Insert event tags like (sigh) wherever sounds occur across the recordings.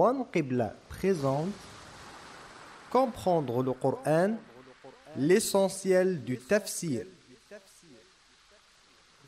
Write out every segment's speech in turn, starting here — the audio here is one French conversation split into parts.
One Qibla présente Comprendre le Coran, l'essentiel du tafsir.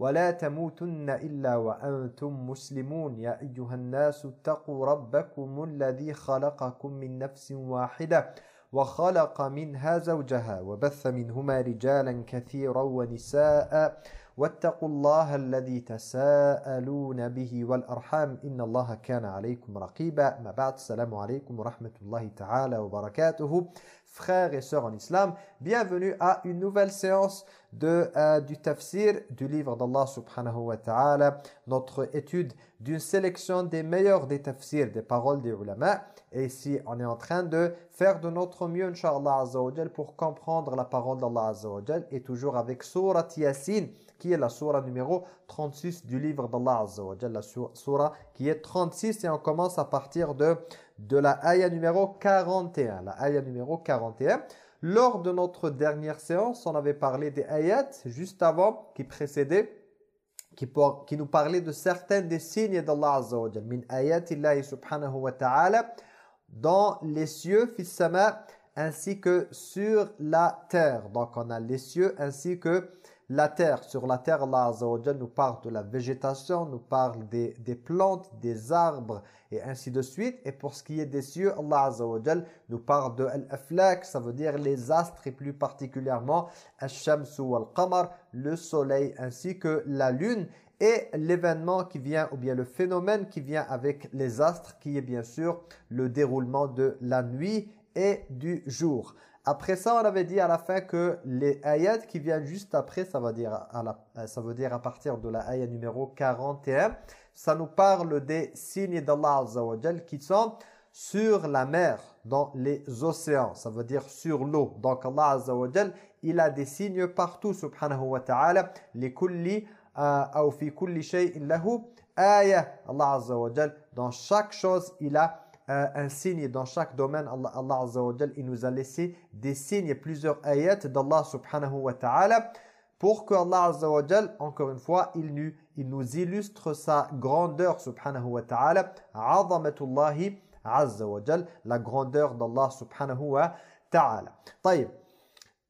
ولا تموتن إلا وأنتم مسلمون. يا أيها الناس اتقوا ربكم الذي خلقكم من نفس واحدة وخلق منها زوجها وبث منهما رجالا كثيرا ونساء. واتقوا الله الذي تساءلون به والأرحام. إن الله كان عليكم رقيبا. ما بعد السلام عليكم ورحمة الله تعالى وبركاته. Frères et sœurs en islam, bienvenue à une nouvelle séance de, euh, du tafsir du livre d'Allah subhanahu wa ta'ala, notre étude d'une sélection des meilleurs des tafsirs, des paroles des ulama. Et ici, on est en train de faire de notre mieux, inshallah pour comprendre la parole d'Allah azza et toujours avec Surat Yasin, qui est la surah numéro 36 du livre d'Allah azza la surah qui est 36 et on commence à partir de de la ayah numéro 41. La ayah numéro 41. Lors de notre dernière séance, on avait parlé des ayats juste avant, qui précédaient, qui, qui nous parlaient de certains des signes d'Allah Azza wa Min ayatillahi subhanahu wa ta'ala, dans les cieux, fis sama, ainsi que sur la terre. Donc on a les cieux ainsi que la terre. Sur la terre, Allah Azza nous parle de la végétation, nous parle des, plantes, des arbres, et ainsi de suite. Et pour ce qui est des cieux, Allah Azza nous parle de Al-Aflaq, ça veut dire les astres et plus particulièrement Al-Shamsu wal-Qamar, le soleil ainsi que la lune et l'événement qui vient ou bien le phénomène qui vient avec les astres qui est bien sûr le déroulement de la nuit et du jour. Après ça, on avait dit à la fin que les ayats qui viennent juste après, ça veut dire à, la, ça veut dire à partir de la ayat numéro 41, ça nous parle des signes d'Allah Azza qui sont sur la mer, dans les océans, ça veut dire sur l'eau. Donc Allah Azza il a des signes partout, subhanahu wa ta'ala, li kulli euh, ou fi kulli shay'in lahu ayah. Allah dans chaque chose, il a un signe dans chaque domaine. Allah, Allah Azza wa il nous a laissé des signes, plusieurs ayats d'Allah subhanahu wa ta'ala pour que Allah Azza wa encore une fois, il nous, il nous illustre sa grandeur subhanahu wa ta'ala, azamatullahi azza wa la grandeur d'Allah subhanahu wa ta'ala.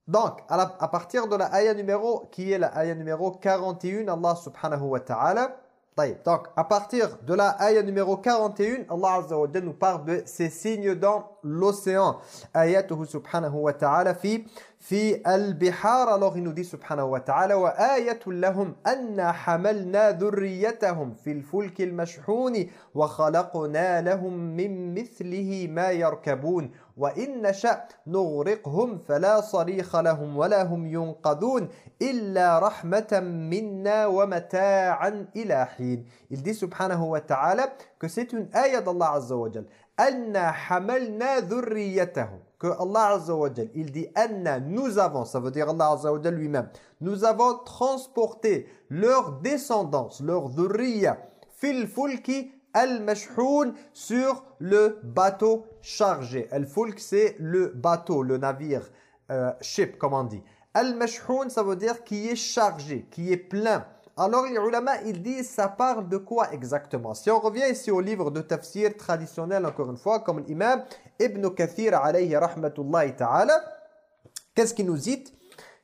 Donc, à, partir de la ayah numéro, qui est la ayah numéro 41, Allah subhanahu wa ta'ala, donc, à partir de la ayah numéro 41, Allah Azza wa nous parle de ces signes dans l'océan. Ayatuhu subhanahu wa ta'ala fi, fi al-bihar. Alors, il nous dit subhanahu wa ta'ala wa ayatul lahum anna hamalna dhurriyatahum fil fulki al-mashhouni wa khalaqna lahum min mithlihi ma yarkaboun. وإن نشأ نغرقهم فلا صريخ لهم ولا هم ينقذون إلا رحمة منا ومتاعا إلى حين Il dit subhanahu wa ta'ala que c'est une ayah d'Allah Azza wa Jal. أنا حملنا ذريتهم que Allah Azza wa il dit anna nous avons ça veut dire Allah Azza wa lui-même nous avons transporté leur descendance leur dhurriya fil fulki al-mashhoun sur le bateau chargé. Al-fulk c'est le bateau le navire euh, ship comme on dit. Al-mashhoun ça veut dire qui est chargé qui est plein. Alors les ulama, ils disent, ça parle de quoi exactement? Si on revient ici au livre de tafsir traditionnel, encore une fois, comme l'imam Ibn Kathir alayhi rahmatullahi ta'ala, qu'est-ce qu'il nous dit?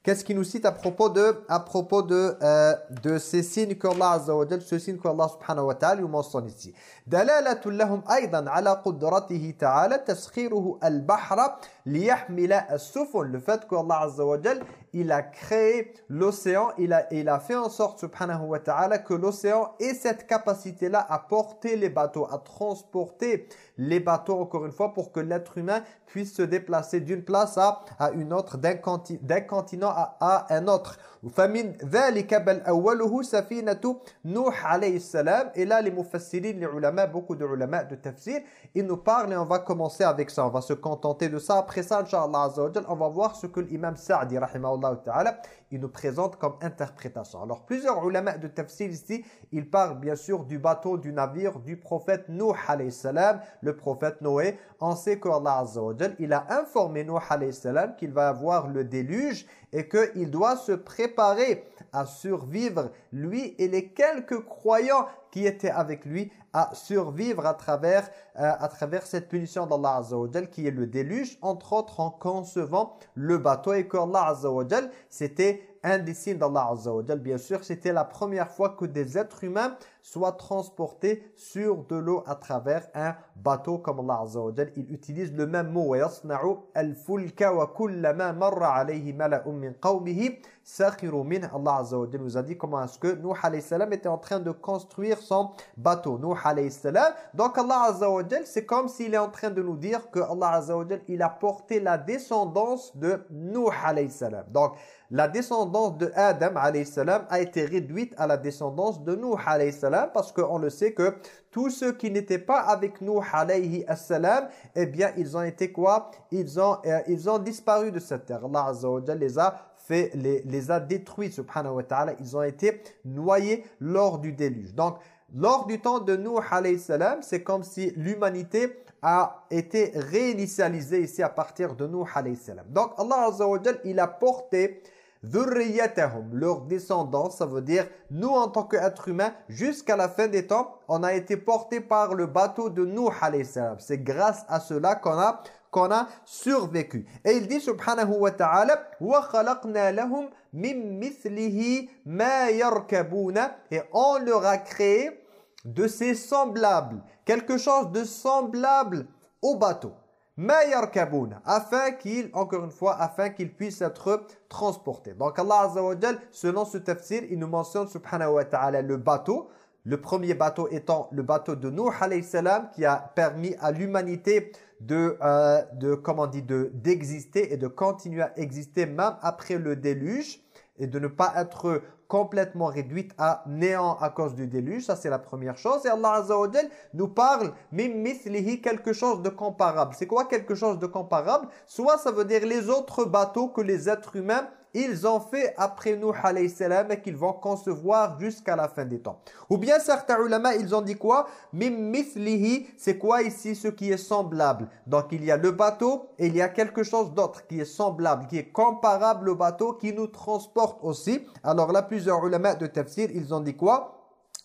Qu'est-ce qu'il nous cite à propos de, à propos de, euh, de ces signes qu'Allah Azza wa Jal, ce signe qu'Allah subhanahu wa ta'ala nous mentionne ici. دلالة لهم أيضا على قدرته تعالى تسخيره البحر ليحمل السفن. Le fait qu'Allah Azza wa Jal, il a créé l'océan, il a, fait en sorte, que l'océan ait cette capacité-là à porter les bateaux, à transporter les bateaux, encore une fois, pour que l'être humain puisse se déplacer d'une place à, à une autre, d'un continent à, à un autre. فمن ذلك بل أوله سفينة نوح عليه السلام et là les mufassirin, les ulama, beaucoup de ulama de tafsir ils nous parlent et on va commencer avec ça on va se contenter de ça après ça Inch'Allah on va voir ce que l'imam Sa'di rahimahullah ta'ala il nous présente comme interprétation. Alors plusieurs ulama de tafsir ici ils parlent bien sûr du bateau du navire du prophète Nuh alayhi salam. Le prophète Noé on sait qu'Allah il a informé Nuh alayhi salam qu'il va avoir le déluge et qu'il doit se préparer à survivre, lui et les quelques croyants qui étaient avec lui, à survivre à travers, euh, à travers cette punition d'Allah Azza qui est le déluge, entre autres en concevant le bateau. Et qu'Allah Azza c'était un des signes d'Allah Bien sûr, c'était la première fois que des êtres humains soient transportés sur de l'eau à travers un bateau comme Allah Azza Il utilise le même mot al-fulka wa kullama marra alayhi mala'un min qawmihi sakhiru min Allah Azza nous a dit comment est-ce que Nuh alayhi salam était en train de construire son bateau. Nuh alayhi salam. Donc Allah Azza c'est comme s'il est en train de nous dire que Allah Azza il a porté la descendance de Nuh alayhi salam. Donc la descendance de Adam salam a été réduite à la descendance de Nuh salam parce qu'on le sait que tous ceux qui n'étaient pas avec Nuh salam, eh bien ils ont été quoi? Ils ont, euh, ils ont disparu de cette terre. Allah Azza les a fait, les, a détruits subhanahu wa ta'ala. Ils ont été noyés lors du déluge. Donc lors du temps de Nuh salam, c'est comme si l'humanité a été réinitialisée ici à partir de Nuh salam. Donc Allah Azza il a porté leur descendance, ça veut dire nous en tant qu'êtres humains, jusqu'à la fin des temps, on a été portés par le bateau de Nuh C'est grâce à cela qu'on a qu'on a survécu. Et il dit subhanahu wa ta'ala وَخَلَقْنَا لَهُمْ مِن مِثْلِهِ مَا يَرْكَبُونَ Et on leur a créé de ces semblables, quelque chose de semblable au bateau afin qu'il, encore une fois, afin qu'il puisse être transporté. Donc Allah selon ce tafsir, il nous mentionne subhanahu wa ta'ala le bateau, le premier bateau étant le bateau de Nuh salam qui a permis à l'humanité de, euh, de comment dit, d'exister et de continuer à exister même après le déluge et de ne pas être complètement réduite à néant à cause du déluge. Ça, c'est la première chose. Et Allah Azza wa nous parle mithlihi quelque chose de comparable. C'est quoi quelque chose de comparable? Soit ça veut dire les autres bateaux que les êtres humains ils ont fait après nous alayhi salam et qu'ils vont concevoir jusqu'à la fin des temps. Ou bien certains ulama, ils ont dit quoi? Mithlihi, c'est quoi ici ce qui est semblable? Donc il y a le bateau et il y a quelque chose d'autre qui est semblable, qui est comparable au bateau, qui nous transporte aussi. Alors là, plusieurs ulama de tafsir, ils ont dit quoi?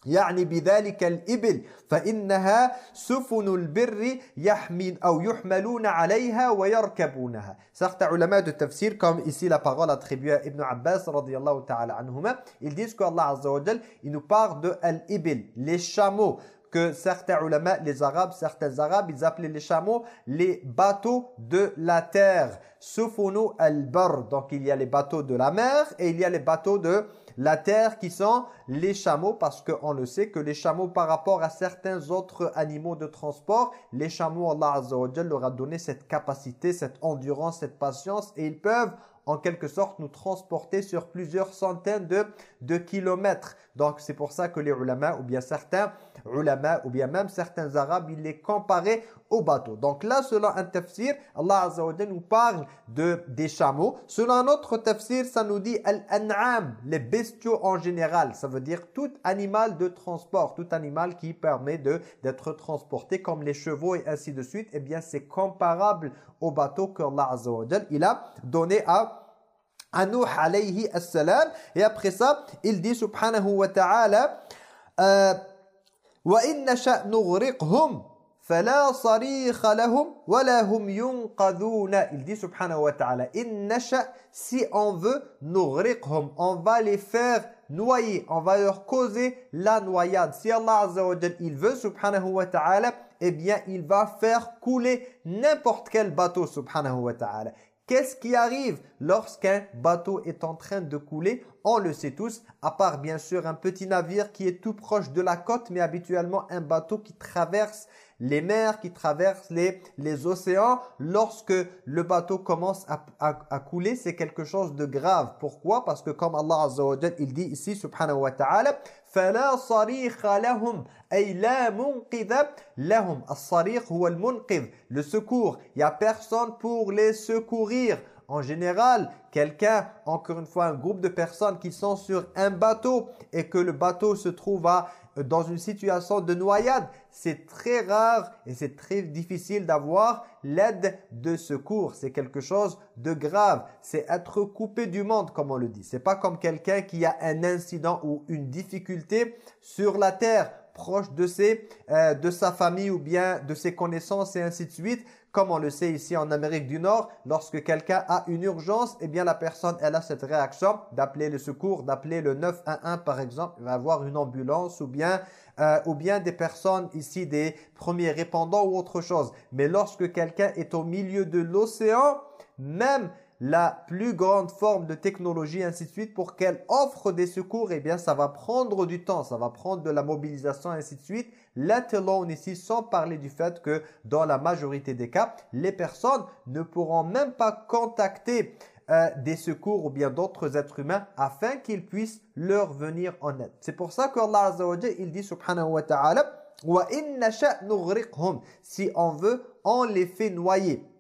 يعني بذلك الإبل فإنها سفن البر يحمل أو يحملون عليها ويركبونها Certains ulama de tafsir, comme ici la parole attribuée à Ibn Abbas radiallahu ta'ala anhuma, ils disent qu'Allah azza wa jal, il nous parle de al-ibil, les chameaux, que certains ulama, les arabes, certains arabes, ils appelaient les chameaux les bateaux de la terre. Sufunu al-bar, donc il y a les bateaux de la mer et il y a les bateaux de la terre qui sont les chameaux parce qu'on le sait que les chameaux par rapport à certains autres animaux de transport, les chameaux, Allah Azza wa leur a donné cette capacité, cette endurance, cette patience et ils peuvent en quelque sorte nous transporter sur plusieurs centaines de, de kilomètres. Donc c'est pour ça que les ulama ou bien certains ulama ou bien même certains arabes, ils les comparaient au bateau. Donc là, selon un tafsir, Allah Azza nous parle de, des chameaux. Selon un autre tafsir, ça nous dit al-an'am, les bestiaux en général. Ça veut dire tout animal de transport, tout animal qui permet d'être transporté comme les chevaux et ainsi de suite. Eh bien, c'est comparable au bateau que Allah Azza wa il a donné à Nuh alayhi assalam. Et après ça, il dit subhanahu wa ta'ala euh, وَإِنَّ نَشَأْ نُغْرِقْهُمْ فَلَا صَرِيخَ لَهُمْ وَلَا هُمْ يُنْقَذُونَ Il dit subhanahu wa ta'ala إِنَّ نَشَأْ Si on veut, نُغْرِقْهُمْ On va les faire noyer, on va leur causer la noyade. Si Allah Azza wa il veut subhanahu wa ta'ala, eh bien il va faire couler n'importe quel bateau subhanahu wa ta'ala Qu'est-ce qui arrive lorsqu'un bateau est en train de couler? On le sait tous, à part bien sûr un petit navire qui est tout proche de la côte, mais habituellement un bateau qui traverse les mers, qui traversent les, les océans. Lorsque le bateau commence à, à, couler, c'est quelque chose de grave. Pourquoi Parce que comme Allah Azza wa il dit ici, subhanahu wa ta'ala, فَلَا صَرِيخَ لَهُمْ أي لا منقذ لهم الصريخ هو المنقذ le secours il n'y a personne pour les secourir en général, quelqu'un, encore une fois, un groupe de personnes qui sont sur un bateau et que le bateau se trouve à dans une situation de noyade, c'est très rare et c'est très difficile d'avoir l'aide de secours. C'est quelque chose de grave. C'est être coupé du monde, comme on le dit. C'est pas comme quelqu'un qui a un incident ou une difficulté sur la terre proche de, ses, euh, de sa famille ou bien de ses connaissances et ainsi de suite. Comme on le sait ici en Amérique du Nord, lorsque quelqu'un a une urgence, eh bien la personne, elle a cette réaction d'appeler le secours, d'appeler le 911 par exemple, il va avoir une ambulance ou bien, euh, ou bien des personnes ici, des premiers répondants ou autre chose. Mais lorsque quelqu'un est au milieu de l'océan, même la plus grande forme de technologie, ainsi de suite, pour qu'elle offre des secours, eh bien, ça va prendre du temps, ça va prendre de la mobilisation, ainsi de suite. Let alone ici, sans parler du fait que dans la majorité des cas, les personnes ne pourront même pas contacter euh, des secours ou bien d'autres êtres humains afin qu'ils puissent leur venir en aide. C'est pour ça qu'Allah Azza wa il dit subhanahu wa ta'ala Si on veut, on les fait noyer.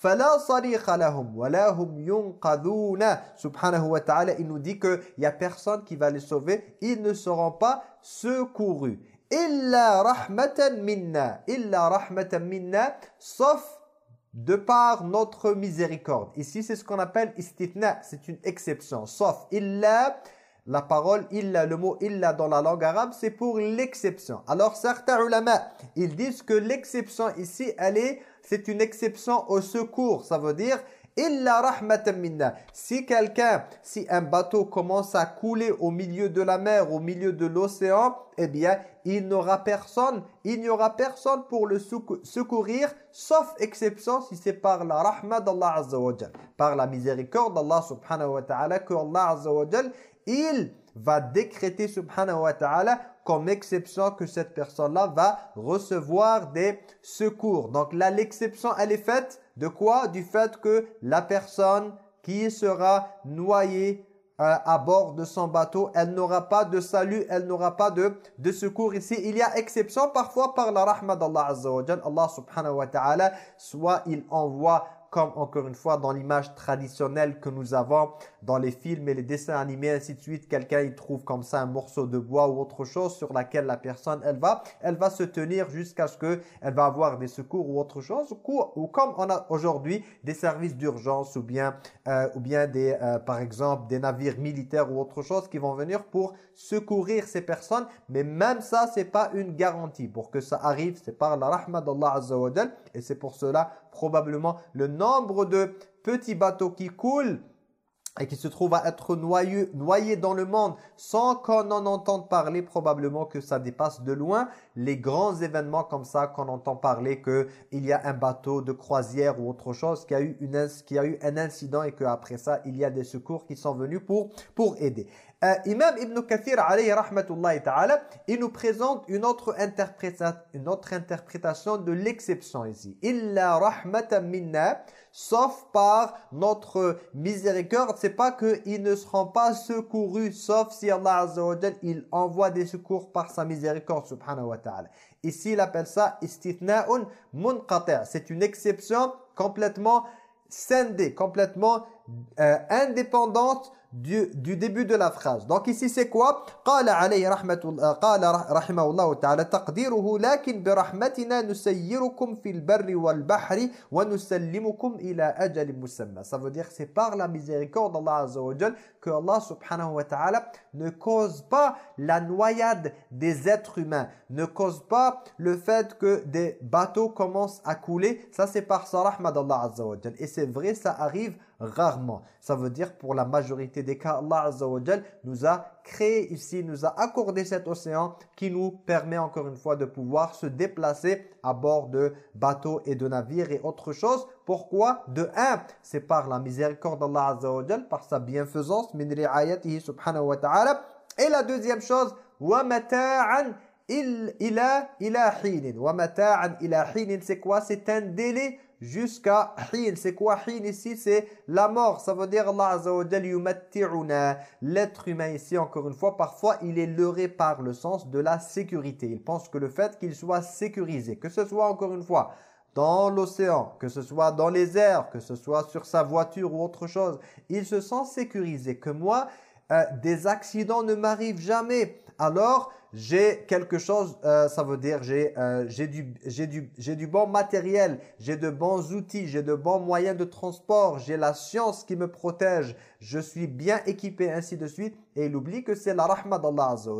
فَلَا صَرِيخَ لَهُمْ وَلَا هُمْ يُنْقَذُونَ Subhanahu wa ta'ala, il nous dit qu'il n'y a personne qui va les sauver. Ils ne seront pas secourus. إِلَّا رَحْمَةً مِنَّا إِلَّا رَحْمَةً مِنَّا Sauf de par notre miséricorde. Ici, c'est ce qu'on appelle istitna. C'est une exception. Sauf illa, la parole illa, le mot illa dans la langue arabe, c'est pour l'exception. Alors, certains ulama, ils disent que l'exception ici, elle est c'est une exception au secours. Ça veut dire illa rahmatan minna. Si quelqu'un, si un bateau commence à couler au milieu de la mer, au milieu de l'océan, eh bien, il n'aura personne, il n'y aura personne pour le secourir, sauf exception si c'est par la rahma d'Allah Azza wa par la miséricorde d'Allah subhanahu wa ta'ala, que Allah Azza wa il va décréter subhanahu wa ta'ala comme exception que cette personne-là va recevoir des secours. Donc là, l'exception, elle est faite de quoi? Du fait que la personne qui sera noyée euh, à bord de son bateau, elle n'aura pas de salut, elle n'aura pas de, de secours ici. Il y a exception parfois par la rahma d'Allah Azza wa Allah subhanahu wa ta'ala, soit il envoie comme encore une fois dans l'image traditionnelle que nous avons dans les films et les dessins animés, ainsi de suite, quelqu'un il trouve comme ça un morceau de bois ou autre chose sur laquelle la personne elle va, elle va se tenir jusqu'à ce que elle va avoir des secours ou autre chose, ou, comme on a aujourd'hui des services d'urgence ou bien euh, ou bien des euh, par exemple des navires militaires ou autre chose qui vont venir pour secourir ces personnes, mais même ça c'est pas une garantie. Pour que ça arrive, c'est par la rahma d'Allah Azza wa et c'est pour cela probablement le nombre de petits bateaux qui coulent et qui se trouvent à être noyés, dans le monde sans qu'on en entende parler, probablement que ça dépasse de loin les grands événements comme ça qu'on entend parler qu'il y a un bateau de croisière ou autre chose qui a eu, a eu un incident et qu'après ça, il y a des secours qui sont venus pour aider. Euh, Imam Ibn Kathir, alayhi rahmatullahi ta'ala, il nous présente une autre, une autre interprétation de l'exception ici. « Illa rahmatan minna » sauf par notre miséricorde. C'est pas qu'ils ne seront pas secourus, sauf si Allah Azza wa il envoie des secours par sa miséricorde, subhanahu wa ta'ala. Ici, il appelle ça istithna'un munqati' C'est une exception complètement scindée, complètement euh, indépendante du, du début de la phrase. Donc ici c'est quoi قال عليه رحمة قال رحمه الله تعالى تقديره لكن برحمتنا نسيركم في البر والبحر ونسلمكم إلى أجل مسمى. Ça veut dire c'est par la miséricorde d'Allah Azza wa Jal que Allah subhanahu wa ta'ala ne cause pas la noyade des êtres humains, ne cause pas le fait que des bateaux commencent à couler. Ça c'est par sa rahma d'Allah Azza wa Jal. Et c'est vrai, ça arrive rarement. Ça veut dire pour la majorité des cas, Allah Azza wa nous a créé ici, nous a accordé cet océan qui nous permet encore une fois de pouvoir se déplacer à bord de bateaux et de navires et autre chose. Pourquoi? De un, c'est par la miséricorde d'Allah Azza wa par sa bienfaisance, min subhanahu wa ta'ala. Et la deuxième chose, wa mata'an ila ila. Wa mata'an ila hinin, c'est quoi? C'est un délai jusqu'à hin. C'est quoi hin ici? C'est la mort. Ça veut dire Allah Azza wa L'être humain ici, encore une fois, parfois il est leurré par le sens de la sécurité. Il pense que le fait qu'il soit sécurisé, que ce soit encore une fois dans l'océan, que ce soit dans les airs, que ce soit sur sa voiture ou autre chose, il se sent sécurisé. Que moi, euh, des accidents ne m'arrivent jamais. Alors, j'ai quelque chose, euh, ça veut dire j'ai euh, du, du, du bon matériel, j'ai de bons outils, j'ai de bons moyens de transport, j'ai la science qui me protège, je suis bien équipé, ainsi de suite. Et il oublie que c'est la rahma d'Allah Azza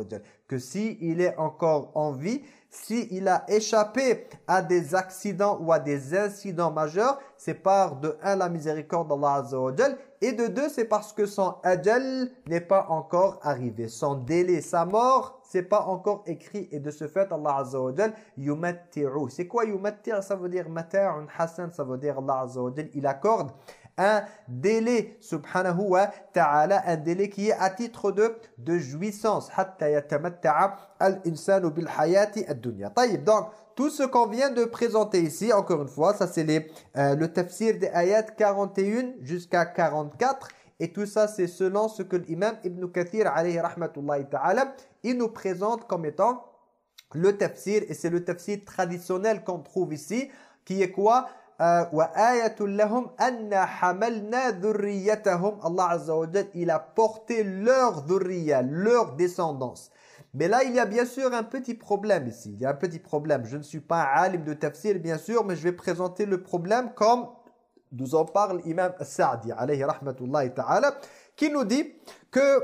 Que si il est encore en vie, si il a échappé à des accidents ou à des incidents majeurs, c'est par de un la miséricorde d'Allah Azza et de deux c'est parce que son ajal n'est pas encore arrivé. Son délai, sa mort, c'est pas encore écrit et de ce fait Allah Azza wa yumatti'u. C'est quoi yumatti'u? Ça veut dire mata'un hasan, ça veut dire Allah Azza wa il accorde un délai subhanahu wa ta'ala un délai qui est à titre de de jouissance hatta yatamatta'a al-insanu bil hayati ad-dunya. Donc tout ce qu'on vient de présenter ici, encore une fois, ça c'est euh, le tafsir des ayats 41 jusqu'à 44. Et tout ça, c'est selon ce que l'imam Ibn Kathir, alayhi rahmatullahi ta'ala, il nous présente comme étant le tafsir. Et c'est le tafsir traditionnel qu'on trouve ici, qui est quoi? Allah il a porté leur dhurriya, leur descendance. Mais là, il y a bien sûr un petit problème ici. Il y a un petit problème. Je ne suis pas un alim de tafsir, bien sûr, mais je vais présenter le problème comme nous en parle Imam Sa'di, alayhi rahmatullahi ta'ala, qui nous dit que...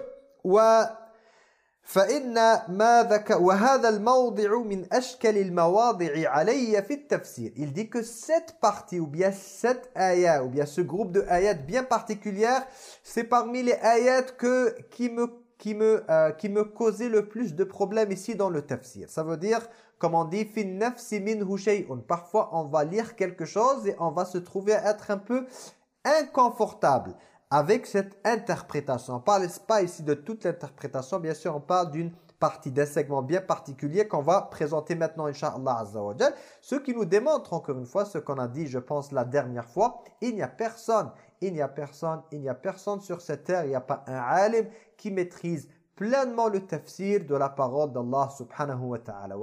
Il dit que cette partie ou bien cette ayat ou bien ce groupe de ayats bien particulière, c'est parmi les ayats que qui me qui me, euh, qui me causait le plus de problèmes ici dans le tafsir. Ça veut dire, comme on dit, Parfois, on va lire quelque chose et on va se trouver à être un peu inconfortable avec cette interprétation. On ne parle pas ici de toute l'interprétation, bien sûr, on parle d'une partie d'un segment bien particulier qu'on va présenter maintenant, Inch'Allah Azza Ce qui nous démontre encore une fois ce qu'on a dit, je pense, la dernière fois. Il n'y a personne, il n'y a personne, il n'y a personne sur cette terre, il n'y a pas un alim qui maîtrise pleinement le tafsir de la parole d'Allah subhanahu wa ta'ala.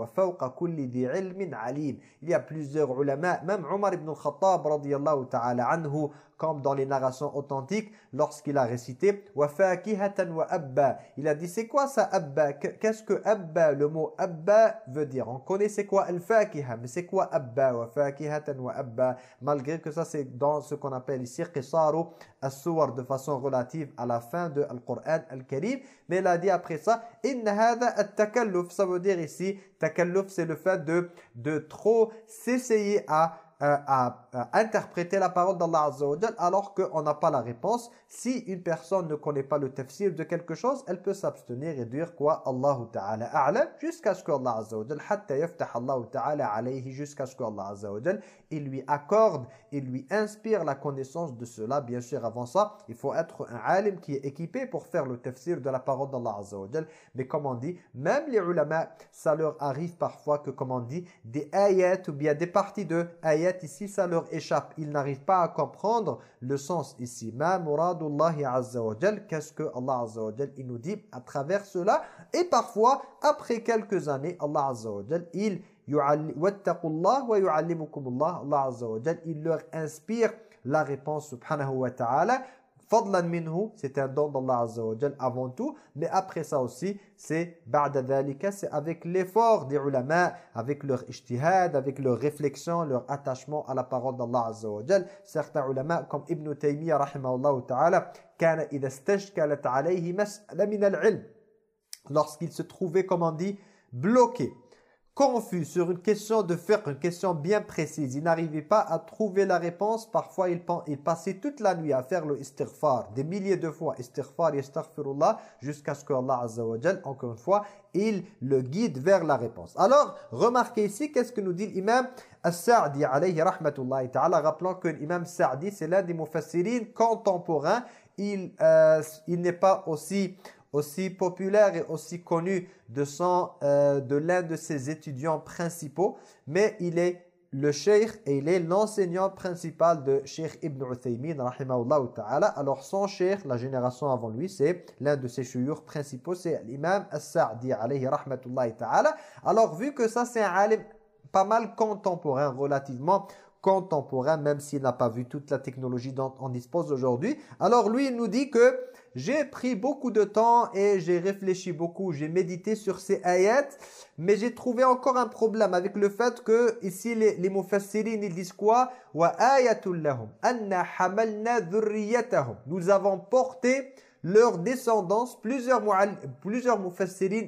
Il y a plusieurs ulama, même Omar ibn al-Khattab radiyallahu ta'ala anhu, comme dans les narrations authentiques, lorsqu'il a récité « Wa wa abba ». Il a dit « C'est quoi ça abba » Qu'est-ce que abba? Le mot abba veut dire. On connaît c'est quoi al-fakiha, mais c'est quoi abba? Wa wa abba Malgré que ça c'est dans ce qu'on appelle ici « qisaru as-suwar » de façon relative à la fin de Al-Qur'an Al-Karim. Mais il a dit après ça « Inna hada at-takalluf » Ça veut dire ici, takalluf c'est le fait de trop s'essayer à euh, à, interpréter la parole d'Allah Azza alors qu'on n'a pas la réponse. Si une personne ne connaît pas le tafsir de quelque chose, elle peut s'abstenir et dire quoi? Allah Ta'ala a'lam jusqu'à ce que Allah Azza wa Ta'ala alayhi jusqu'à ce que Allah Azza il lui accorde, il lui inspire la connaissance de cela. Bien sûr, avant ça, il faut être un alim qui est équipé pour faire le tafsir de la parole d'Allah Azza Mais comme on dit, même les ulama, ça leur arrive parfois que, comme on dit, des ayats ou bien des parties de ayats ici, ça leur échappe. Ils n'arrivent pas à comprendre le sens ici. Ma muradullahi azza wa Qu'est-ce que Allah azza wa il nous dit à travers cela? Et parfois, après quelques années, Allah azza wa il. Allah azza wa il leur inspire la réponse subhanahu wa ta'ala Fadlan minhu, c'est un don d'Allah Azza wa avant tout, mais après ça aussi, c'est ba'da c'est avec l'effort des ulama, avec leur ijtihad, avec leur réflexion, leur attachement à la parole d'Allah Azza wa Certains ulama, comme Ibn Taymiyyah rahimahullah ta'ala, kana idha. Lorsqu'il se trouvait, comme on dit, bloqué, confus sur une question de fiqh, une question bien précise, il n'arrivait pas à trouver la réponse, parfois il, passait toute la nuit à faire le istighfar, des milliers de fois, istighfar, istaghfirullah, jusqu'à ce que Allah Azza encore une fois, il le guide vers la réponse. Alors, remarquez ici, qu'est-ce que nous dit l'imam As-Sa'di alayhi rahmatullahi ta'ala, rappelant que l'imam Sa'di, c'est l'un des mufassirin contemporains, euh, il n'est pas aussi aussi populaire et aussi connu de, euh, de l'un de ses étudiants principaux, mais il est le cheikh et il est l'enseignant principal de Cheikh Ibn Uthaymin, rahimahullah ta'ala. Alors son cheikh, la génération avant lui, c'est l'un de ses chouyours principaux, c'est l'imam As-Sa'di, alayhi rahmatullahi ta'ala. Alors vu que ça c'est un alim pas mal contemporain, relativement contemporain, même s'il n'a pas vu toute la technologie dont on dispose aujourd'hui. Alors lui, il nous dit que j'ai pris beaucoup de temps et j'ai réfléchi beaucoup, j'ai médité sur ces ayats, mais j'ai trouvé encore un problème avec le fait que ici les, les ils disent quoi? Wa Nous avons porté leur descendance, plusieurs, plusieurs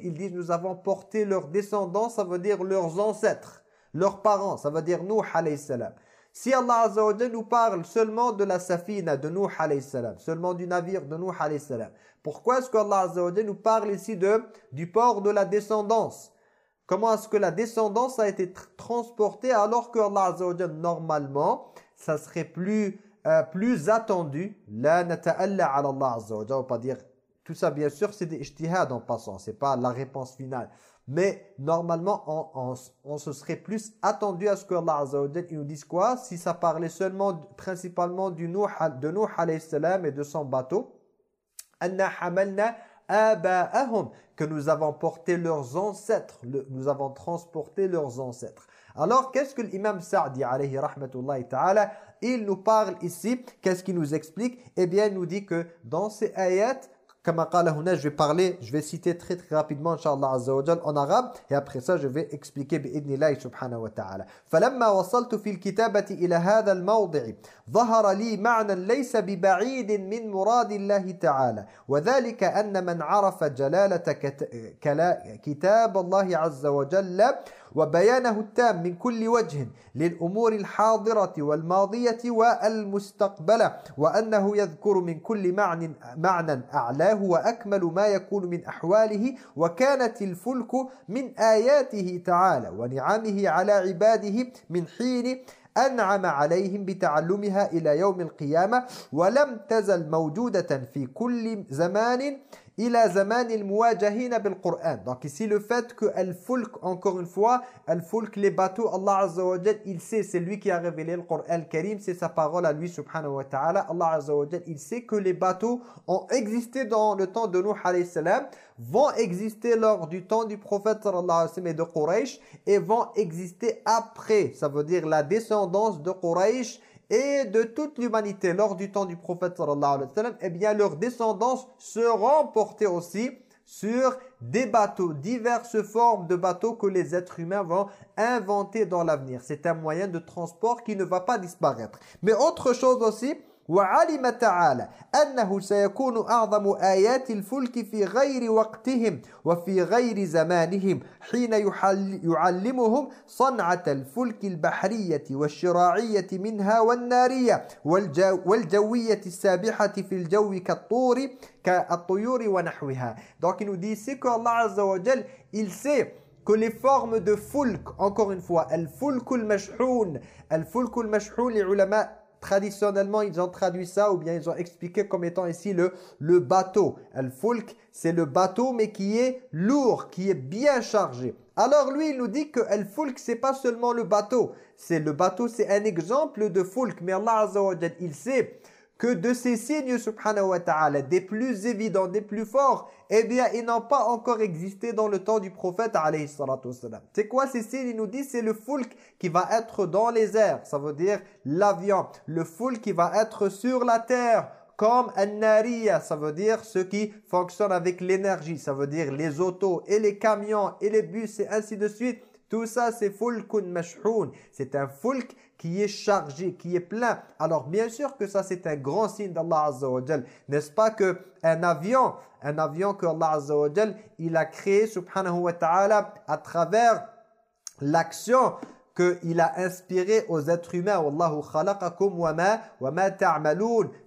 ils disent nous avons porté leur descendance, ça veut dire leurs ancêtres, leurs parents, ça veut dire nous alayhi salam. Si Allah Azza nous parle seulement de la safina de Nuh alayhi salam, seulement du navire de Nuh alayhi salam, pourquoi est-ce que Allah Azza wa nous parle ici de, du port de la descendance? Comment est-ce que la descendance a été transportée alors que Allah Azza normalement, ça serait plus, euh, plus attendu? La nata'alla ala Allah Azza wa on va pas dire tout ça bien sûr c'est des ijtihad en passant, c'est pas la réponse finale. Mais normalement, on, se serait plus attendu à ce que Allah nous dise quoi? Si ça parlait seulement, principalement du Nuh, de Nuh salam et de son bateau. que nous avons porté leurs ancêtres, nous avons transporté leurs ancêtres. Alors, qu'est-ce que l'imam Sa'di, alayhi rahmatullahi ta'ala, il nous parle ici, qu'est-ce qu'il nous explique? Eh bien, il nous dit que dans ces ayats, Comme قال هنا, je vais parler, je vais citer très très rapidement inshallah azza wa en arabe et après ça je vais expliquer باذن الله سبحانه وتعالى. فلما وصلت في الكتابة إلى هذا الموضع ظهر لي معنى ليس ببعيد من مراد الله تعالى وذلك أن من عرف جلالة كتاب الله عز وجل وبيانه التام من كل وجه للأمور الحاضرة والماضية والمستقبلة وأنه يذكر من كل معنى, معنى أعلاه وأكمل ما يكون من أحواله وكانت الفلك من آياته تعالى ونعمه على عباده من حين أنعم عليهم بتعلمها إلى يوم القيامة ولم تزل موجودة في كل زمان ila zamanil muwajahina bil Qur'an. Donc ici le fait que al-fulk encore une fois, al-fulk les bateaux Allah Azza wa Jal, il sait c'est lui qui a révélé le Qur'an karim c'est sa parole à lui subhanahu wa ta'ala. Allah Azza wa Jal, il sait que les bateaux ont existé dans le temps de Nuh alayhi salam, vont exister lors du temps du prophète sallallahu alayhi wa et de Quraysh et vont exister après. Ça veut dire la descendance de Quraysh et de toute l'humanité lors du temps du prophète sallallahu alayhi wa sallam, eh bien leurs descendants seront portés aussi sur des bateaux, diverses formes de bateaux que les êtres humains vont inventer dans l'avenir. C'est un moyen de transport qui ne va pas disparaître. Mais autre chose aussi, وعلم تعالى أنه سيكون أعظم آيات الفلك في غير وقتهم وفي غير زمانهم حين يعلمهم صنعة الفلك البحرية والشراعية منها والنارية والجوية السابحة في الجو كالطور كالطيور ونحوها. Donc il nous dit c'est qu'Allah Azza wa Jal il sait que les formes de fulk, encore une fois, al-fulkul mashhoun, al-fulkul mashhoun, les ulama traditionnellement, ils ont traduit ça ou bien ils ont expliqué comme étant ici le, le bateau. Al-Fulk, c'est le bateau mais qui est lourd, qui est bien chargé. Alors lui, il nous dit que Al-Fulk, c'est pas seulement le bateau. C'est le bateau, c'est un exemple de Fulk. Mais Allah Azza wa il sait que de ces signes, subhanahu wa ta'ala, des plus évidents, des plus forts, eh bien, ils n'ont pas encore existé dans le temps du prophète, alayhi salatu C'est quoi ces signes? Il nous dit, c'est le fulk qui va être dans les airs. Ça veut dire l'avion. Le fulk qui va être sur la terre comme un ça veut dire ceux qui fonctionnent avec l'énergie, ça veut dire les autos et les camions et les bus et ainsi de suite. Tout ça, c'est fulkun mashhoun. C'est un fulk qui est chargé, qui est plein. Alors, bien sûr que ça, c'est un grand signe d'Allah Azza N'est-ce pas que un avion, un avion que Allah Azza il a créé, subhanahu wa ta'ala, à travers l'action qu'il a inspiré aux êtres humains. Wallahu khalaqakum wa ma wa ma.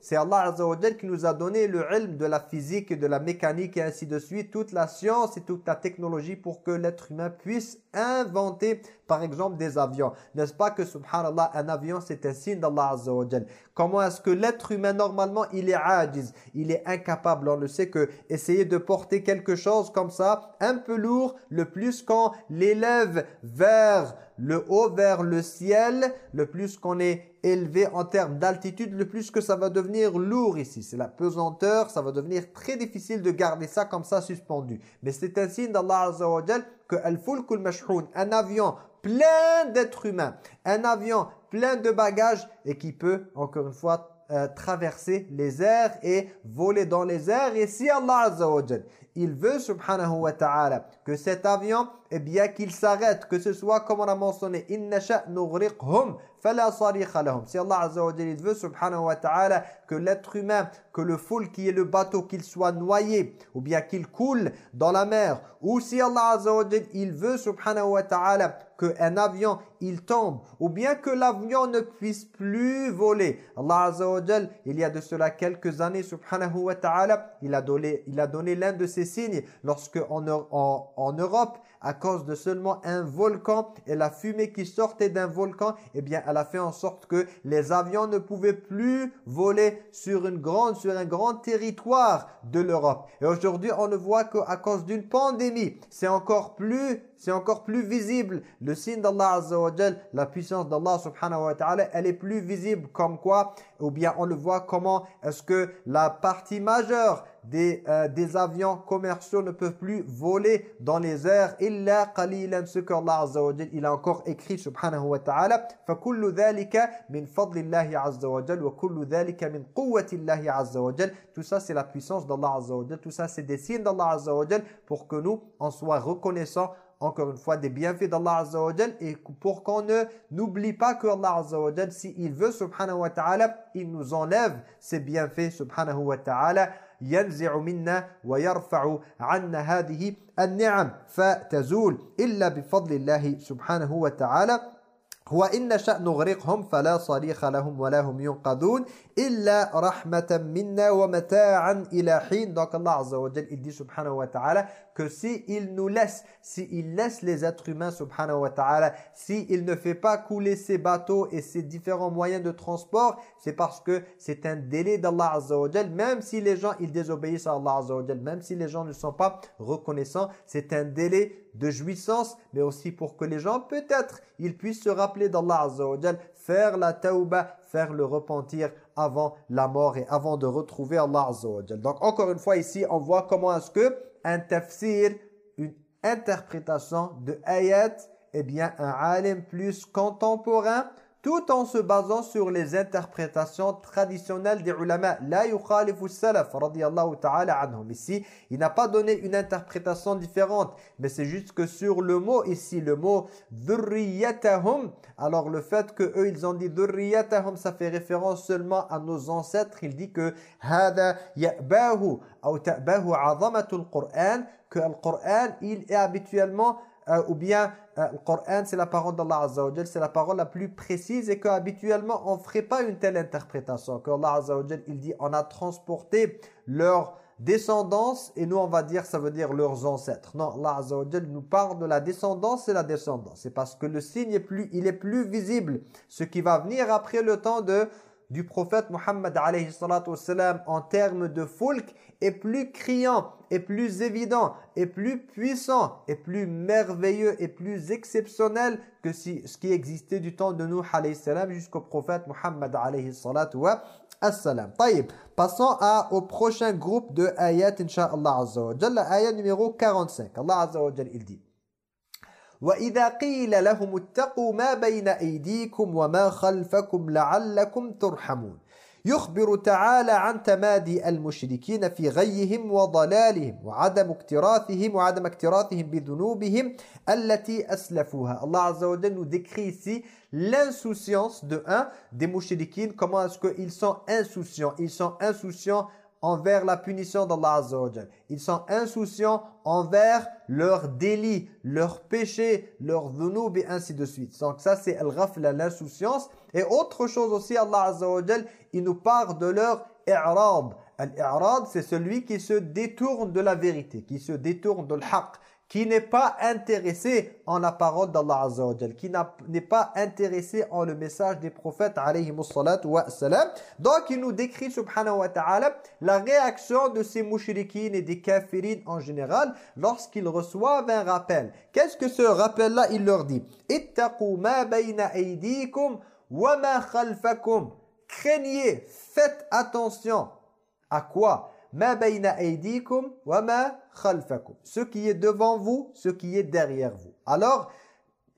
C'est Allah Azza qui nous a donné le ilm de la physique et de la mécanique et ainsi de suite, toute la science et toute la technologie pour que l'être humain puisse inventer par exemple des avions. N'est-ce pas que subhanallah un avion c'est un signe d'Allah Azza wa Comment est-ce que l'être humain normalement il est ajiz, il est incapable. On le sait que essayer de porter quelque chose comme ça, un peu lourd, le plus qu'on l'élève vers le haut vers le ciel, le plus qu'on est élevé en termes d'altitude, le plus que ça va devenir lourd ici. C'est la pesanteur, ça va devenir très difficile de garder ça comme ça suspendu. Mais c'est un signe d'Allah Azza wa que un avion plein d'êtres humains, un avion plein de bagages et qui peut, encore une fois, euh, traverser les airs et voler dans les airs. Et si Allah Azza wa il veut, subhanahu wa ta'ala, que cet avion, eh bien qu'il s'arrête, que ce soit comme on a mentionné, « Inna nughriqhum fala lahum » Si Allah Azza veut, subhanahu wa ta'ala, que l'être humain, que le foule qui est le bateau, qu'il soit noyé, ou bien qu'il coule dans la mer, ou si Allah Azza il veut, subhanahu wa ta'ala, qu'un avion, il tombe, ou bien que l'avion ne puisse plus voler. Allah Azza il y a de cela quelques années, subhanahu wa ta'ala, il a donné l'un de ses signes lorsque en, en, en Europe, à cause de seulement un volcan et la fumée qui sortait d'un volcan, eh bien, elle a fait en sorte que les avions ne pouvaient plus voler sur une grande, sur un grand territoire de l'Europe. Et aujourd'hui, on ne voit qu'à cause d'une pandémie, c'est encore plus c'est encore plus visible. Le signe d'Allah Azza la puissance d'Allah subhanahu wa ta'ala, elle est plus visible comme quoi, ou bien on le voit comment est-ce que la partie majeure des, euh, des avions commerciaux ne peuvent plus voler dans les airs illa qalilan. Ce qu'Allah Azza wa Jal il a encore écrit subhanahu wa ta'ala fa kullu dhalika min fadlillahi Azza wa Jal wa kullu dhalika min quwwatillahi Azza wa Jal tout ça c'est la puissance d'Allah Azza wa Jal. Tout ça c'est des signes d'Allah Azza wa Jal pour que nous en soyons reconnaissants encore une fois, des bienfaits d'Allah Azza wa et pour qu'on ne n'oublie pas que Allah Azza wa s'il veut, subhanahu wa ta'ala, il nous enlève ses bienfaits, subhanahu wa ta'ala. ينزع منا ويرفع عنا هذه النعم فتزول إلا بفضل الله سبحانه وتعالى. وإن نشأ نغرقهم فلا صريخ لهم ولا هم ينقذون. illa rahmatan minna wa ila hin. Donc Allah Azza wa Jal, il dit subhanahu wa ta'ala que s'il si nous laisse, s'il si laisse les êtres humains subhanahu wa ta'ala, s'il ne fait pas couler ses bateaux et ses différents moyens de transport, c'est parce que c'est un délai d'Allah Azza wa Jal. Même si les gens, ils désobéissent à Allah Azza wa Jal, même si les gens ne sont pas reconnaissants, c'est un délai de jouissance, mais aussi pour que les gens, peut-être, ils puissent se rappeler d'Allah Azza wa Jal, faire la tauba, faire le repentir avant la mort et avant de retrouver Allah Azza Donc, encore une fois, ici, on voit comment est-ce que un tafsir, une interprétation de ayat, eh bien, un alim plus contemporain, tout en se basant sur les interprétations traditionnelles des ulama. La. Ici, il n'a pas donné une interprétation différente, mais c'est juste que sur le mot ici, le mot dhurriyatahum, alors le fait que eux ils ont dit dhurriyatahum, ça fait référence seulement à nos ancêtres. Il dit que hada ya'bahu ou ta'bahu 'azamatul Qur'an, que le Coran, il est habituellement euh, ou bien euh, le Coran c'est la parole d'Allah Azza c'est la parole la plus précise et qu'habituellement on ne ferait pas une telle interprétation. Que Allah Azza il dit on a transporté leur descendance et nous on va dire ça veut dire leurs ancêtres. Non, Allah Azza nous parle de la descendance et la descendance. C'est parce que le signe est plus, il est plus visible. Ce qui va venir après le temps de du prophète alayhi en termes de folk est plus criant, est plus évident, est plus puissant, est plus merveilleux et plus exceptionnel que si, ce qui existait du temps de salam jusqu'au prophète assalam. Passons à, au prochain groupe de ayat insha'Allah azza jalla, ayat numéro 45. Allah azza wa jalla il dit وإذا قيل لهم اتقوا ما بين أيديكم وما خلفكم لعلكم ترحمون. يخبر تعالى عن تمادي المشركين في غيهم وضلالهم وعدم اكتراثهم وعدم اكتراثهم بذنوبهم التي أسلفوها. الله عز وجل décrit ici l'insouciance de un des mouchriquines comment est-ce qu'ils sont insouciants? Ils sont insouciants envers la punition d'Allah Ils sont insouciants envers leurs délits, leurs péchés, leurs dhunub et ainsi de suite. Donc ça c'est al-ghafla, l'insouciance. Et autre chose aussi, Allah il nous parle de leur i'rad. Al-i'rad, c'est celui qui se détourne de la vérité, qui se détourne de l'haq qui n'est pas intéressé en la parole d'Allah Azza qui n'est pas intéressé en le message des prophètes wa salam. Donc il nous décrit subhanahu wa ta'ala la réaction de ces mouchriquines et des kafirines en général lorsqu'ils reçoivent un rappel. Qu'est-ce que ce rappel-là il leur dit? Ittaqu ma bayna aydikum wa ma khalfakum. Craignez, faites attention. À quoi? Ma wa ma khalfakum. Ce qui est devant vous, ce qui est derrière vous. Alors,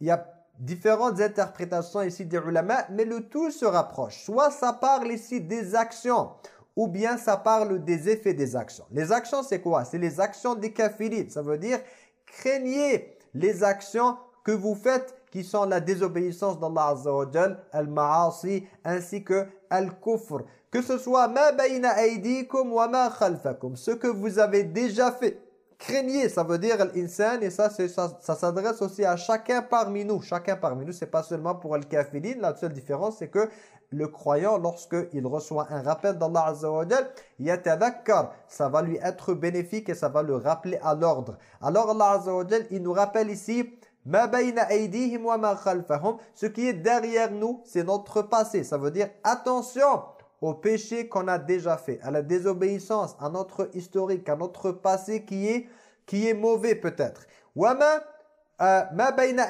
il y a différentes interprétations ici des ulama, mais le tout se rapproche. Soit ça parle ici des actions, ou bien ça parle des effets des actions. Les actions, c'est quoi? C'est les actions des kafirites. Ça veut dire, craignez les actions que vous faites qui sont la désobéissance d'Allah Azza wa al-ma'asi, ainsi que al-kufr que ce soit ma bayna aydikum wa ma khalfakum, ce que vous avez déjà fait. Craignez, ça veut dire l'insan et ça, ça, s'adresse aussi à chacun parmi nous. Chacun parmi nous, c'est pas seulement pour le kafirin. La seule différence, c'est que le croyant, lorsqu'il reçoit un rappel d'Allah Azza wa yatadakkar, ça va lui être bénéfique et ça va le rappeler à l'ordre. Alors Allah Azza il nous rappelle ici Ce qui est derrière nous, c'est notre passé. Ça veut dire attention, au péché qu'on a déjà fait, à la désobéissance, à notre historique, à notre passé qui est, qui est mauvais peut-être. Wama euh, ma bayna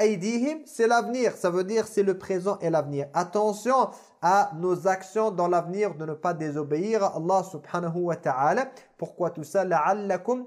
c'est l'avenir, ça veut dire c'est le présent et l'avenir. Attention à nos actions dans l'avenir de ne pas désobéir à Allah subhanahu wa ta'ala. Pourquoi tout ça? La'allakum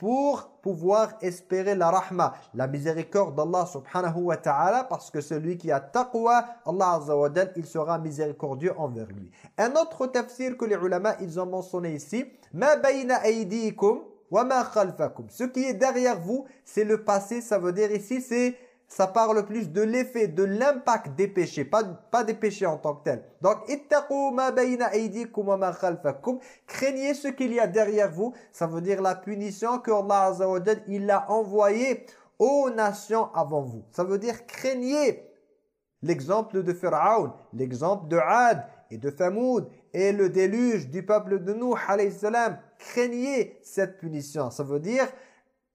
pour pouvoir espérer la rahma, la miséricorde d'Allah subhanahu wa ta'ala, parce que celui qui a taqwa, Allah azza wa il sera miséricordieux envers lui. Un autre tafsir que les ulama, ils ont mentionné ici, « Ma bayna aydikum wa ma khalfakum » Ce qui est derrière vous, c'est le passé, ça veut dire ici, c'est ça parle plus de l'effet, de l'impact des péchés, pas, des péchés en tant que tels. Donc. Craignez ce qu'il y a derrière vous. Ça veut dire la punition que Allah Azza wa il a envoyée aux nations avant vous. Ça veut dire craignez l'exemple de Pharaon, l'exemple de Ad et de Thamoud et le déluge du peuple de Nuh alayhi salam. Craignez cette punition. Ça veut dire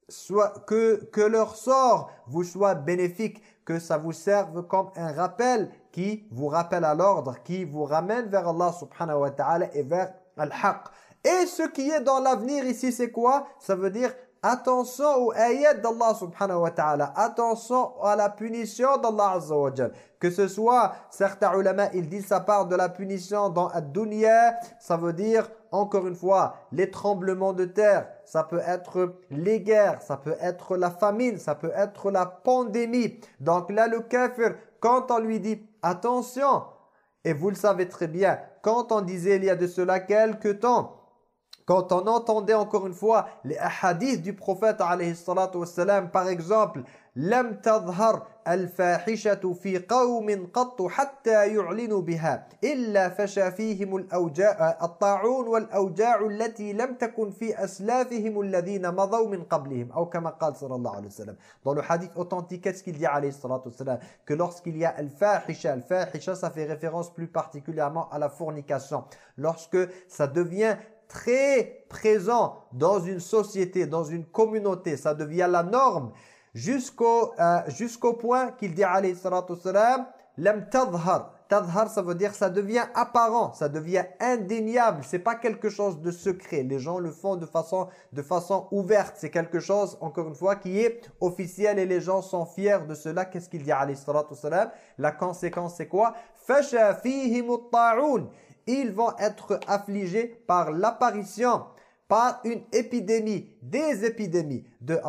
soit que, que leur sort vous soit bénéfique, que ça vous serve comme un rappel qui vous rappelle à l'ordre, qui vous ramène vers Allah subhanahu wa ta'ala et vers al-haq. Et ce qui est dans l'avenir ici, c'est quoi? Ça veut dire attention aux ayats d'Allah subhanahu wa ta'ala, attention à la punition d'Allah azza wa Que ce soit, certains ulama, ils disent ça part de la punition dans la dunya, ça veut dire encore une fois, les tremblements de terre, ça peut être les guerres, ça peut être la famine, ça peut être la pandémie. Donc là, le kafir, quand on lui dit « attention », et vous le savez très bien, quand on disait il y a de cela quelques temps, quand on entendait encore une fois les hadiths du prophète alayhi par exemple, لم تظهر الفاحشة في قوم قط حتى يعلنوا بها إلا فشى فيهم الأوجاع الطاعون والأوجاع التي لم تكن في أسلافهم الذين مضوا من قبلهم أو كما قال صلى الله عليه وسلم dans le hadith authentique qu'est-ce qu'il dit alayhi salatu wassalam que lorsqu'il y a al-fahisha al-fahisha ça fait référence plus particulièrement à la fornication lorsque ça devient très présent dans une société, dans une communauté, ça devient la norme, jusqu'au euh, point qu'il dit alayhi salatu wassalam lam tadhhar. Tadhhar ça veut dire ça devient apparent ça devient indéniable. C'est pas quelque chose de secret. Les gens le font de façon de façon ouverte. C'est quelque chose encore une fois qui est officiel et les gens sont fiers de cela. Qu'est-ce qu'il dit alayhi salatu wassalam? La conséquence c'est quoi? Fasha ils vont être affligés par l'apparition par une épidémie, des épidémies, de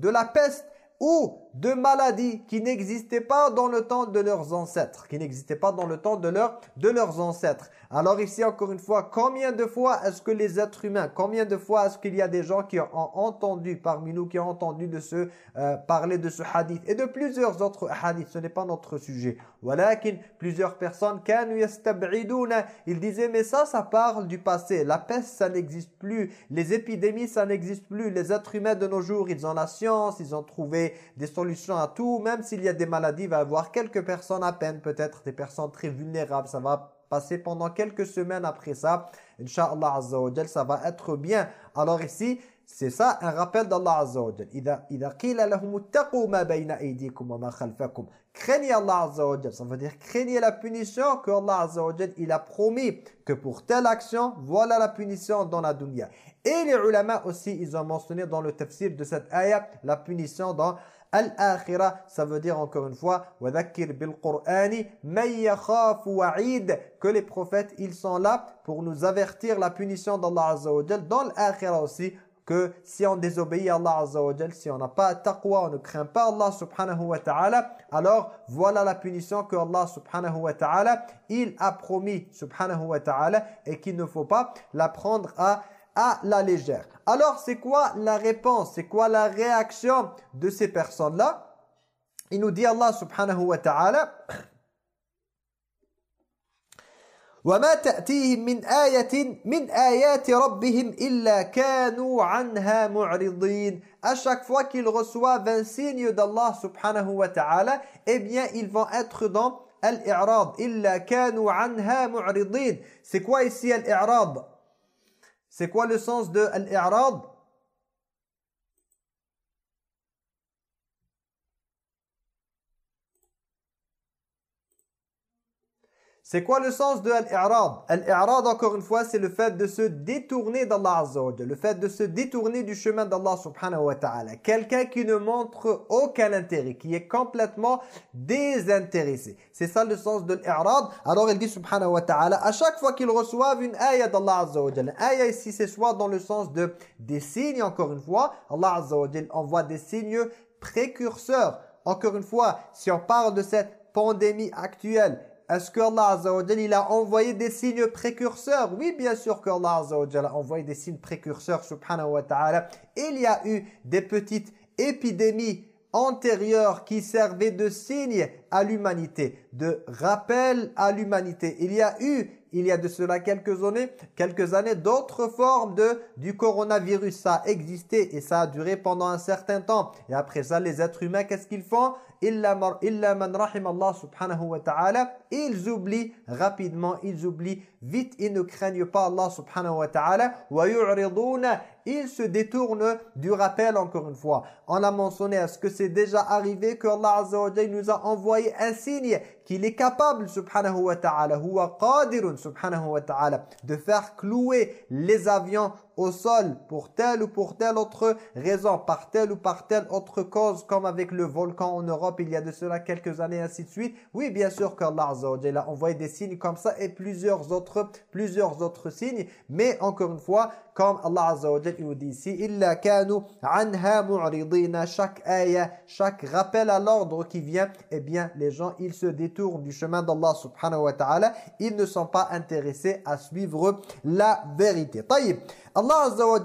de la peste ou de maladies qui n'existaient pas dans le temps de leurs ancêtres, qui n'existaient pas dans le temps de, de leurs ancêtres. Alors ici, encore une fois, combien de fois est-ce que les êtres humains, combien de fois est-ce qu'il y a des gens qui ont entendu, parmi nous, qui ont entendu de ce, euh, parler de ce hadith? Et de plusieurs autres hadiths, ce n'est pas notre sujet. Walakin, plusieurs personnes, ils disaient, mais ça, ça parle du passé. La peste, ça n'existe plus. Les épidémies, ça n'existe plus. Les êtres humains de nos jours, ils ont la science, ils ont trouvé des solutions à tout. Même s'il y a des maladies, il va y avoir quelques personnes à peine, peut-être des personnes très vulnérables. Ça va passer pendant quelques semaines après ça. Inch'Allah Azza ça va être bien. Alors ici, c'est ça un rappel d'Allah Azza wa Craignez Allah Azza wa Ça veut dire craignez la punition que Allah Azza wa il a promis que pour telle action, voilà la punition dans la dunya. Et les ulama aussi, ils ont mentionné dans le tafsir de cette ayah la punition dans Al-akhirah, ça veut dire encore une fois que les prophètes, ils sont là pour nous avertir la punition d'Allah Azza wa Dans l'akhirah aussi, que si on désobéit à Allah Azza wa si on n'a pas taqwa, on ne craint pas Allah subhanahu wa ta'ala, alors voilà la punition que Allah subhanahu wa ta'ala, il a promis subhanahu wa ta'ala et qu'il ne faut pas la prendre à à la légère. Alors, c'est quoi la réponse C'est quoi la réaction de ces personnes-là Il nous dit Allah subhanahu wa ta'ala وما تأتيهم من آية من آيات ربهم إلا كانوا عنها معرضين À chaque fois qu'ils reçoivent un signe d'Allah subhanahu wa ta'ala, eh bien, ils vont être dans al-i'rad. إلا كانوا عنها معرضين. C'est quoi ici al-i'rad C'est quoi le sens de al-i'rad? C'est quoi le sens de Al-I'rad? Al-I'rad, encore une fois, c'est le fait de se détourner d'Allah Azza le fait de se détourner du chemin d'Allah subhanahu wa ta'ala. Quelqu'un qui ne montre aucun intérêt, qui est complètement désintéressé. C'est ça le sens de l'I'rad. Alors il dit subhanahu wa ta'ala, à chaque fois qu'ils reçoivent une ayah d'Allah Azza wa ayah ici c'est soit dans le sens de des signes, encore une fois, Allah Azza envoie des signes précurseurs. Encore une fois, si on parle de cette pandémie actuelle, est-ce que Allah a envoyé des signes précurseurs? Oui, bien sûr que Allah a envoyé des signes précurseurs, subhanahu wa ta'ala. Il y a eu des petites épidémies antérieures qui servaient de signes à l'humanité, de rappel à l'humanité. Il y a eu, il y a de cela quelques années, quelques années d'autres formes de, du coronavirus. Ça a existé et ça a duré pendant un certain temps. Et après ça, les êtres humains, qu'est-ce qu'ils font? Illa man rahim Allah subhanahu wa ta'ala ils oublient rapidement ils oublient vite ils ne craignent pas Allah subhanahu wa ta'ala wa yu'riduna ils se détournent du rappel encore une fois on a mentionné est-ce que c'est déjà arrivé que Allah azza nous a envoyé un signe qu'il est capable subhanahu wa ta'ala huwa qadirun subhanahu wa ta'ala de faire clouer les avions au sol pour telle ou pour telle autre raison, par telle ou par telle autre cause, comme avec le volcan en Europe il y a de cela quelques années, ainsi de suite. Oui, bien sûr qu'Allah a envoyé des signes comme ça et plusieurs autres, plusieurs autres signes. Mais encore une fois, comme Allah Azza wa nous dit ici, kanu anha mu'ridina chaque ayah, chaque rappel à l'ordre qui vient, eh bien les gens ils se détournent du chemin d'Allah subhanahu wa ta'ala, ils ne sont pas intéressés à suivre la vérité. Taïb. Allah Azza wa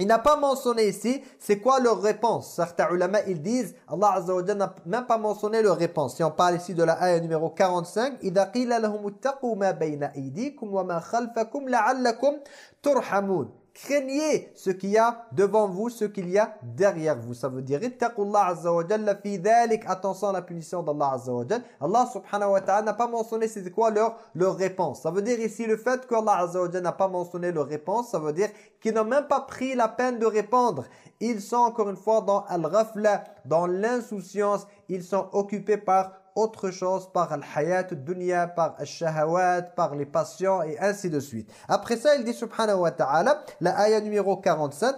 il n'a pas mentionné ici, c'est quoi leur réponse Certains ulama, ils disent, Allah Azza wa n'a même pas mentionné leur réponse. Si on parle ici de la ayah numéro 45, إِذَا قِيلَ لَهُمُ اتَّقُوا مَا بَيْنَ أَيْدِيكُمْ وَمَا خَلْفَكُمْ لَعَلَّكُمْ تُرْحَمُونَ craignez ce qu'il y a devant vous, ce qu'il y a derrière vous. Ça veut dire ittaqullah azza wa jalla fi dhalik. Attention à la punition d'Allah azza wa jalla. Allah subhanahu wa ta'ala n'a pas mentionné c'est quoi leur, leur réponse. Ça veut dire ici le fait qu'Allah azza wa jalla n'a pas mentionné leur réponse, ça veut dire qu'ils n'ont même pas pris la peine de répondre. Ils sont encore une fois dans al-ghafla, dans l'insouciance, ils sont occupés par autre chose par al-hayat dunya, par al-shahawat, par les passions et ainsi de suite. Après ça, il dit subhanahu wa ta'ala, la ayah numéro 47,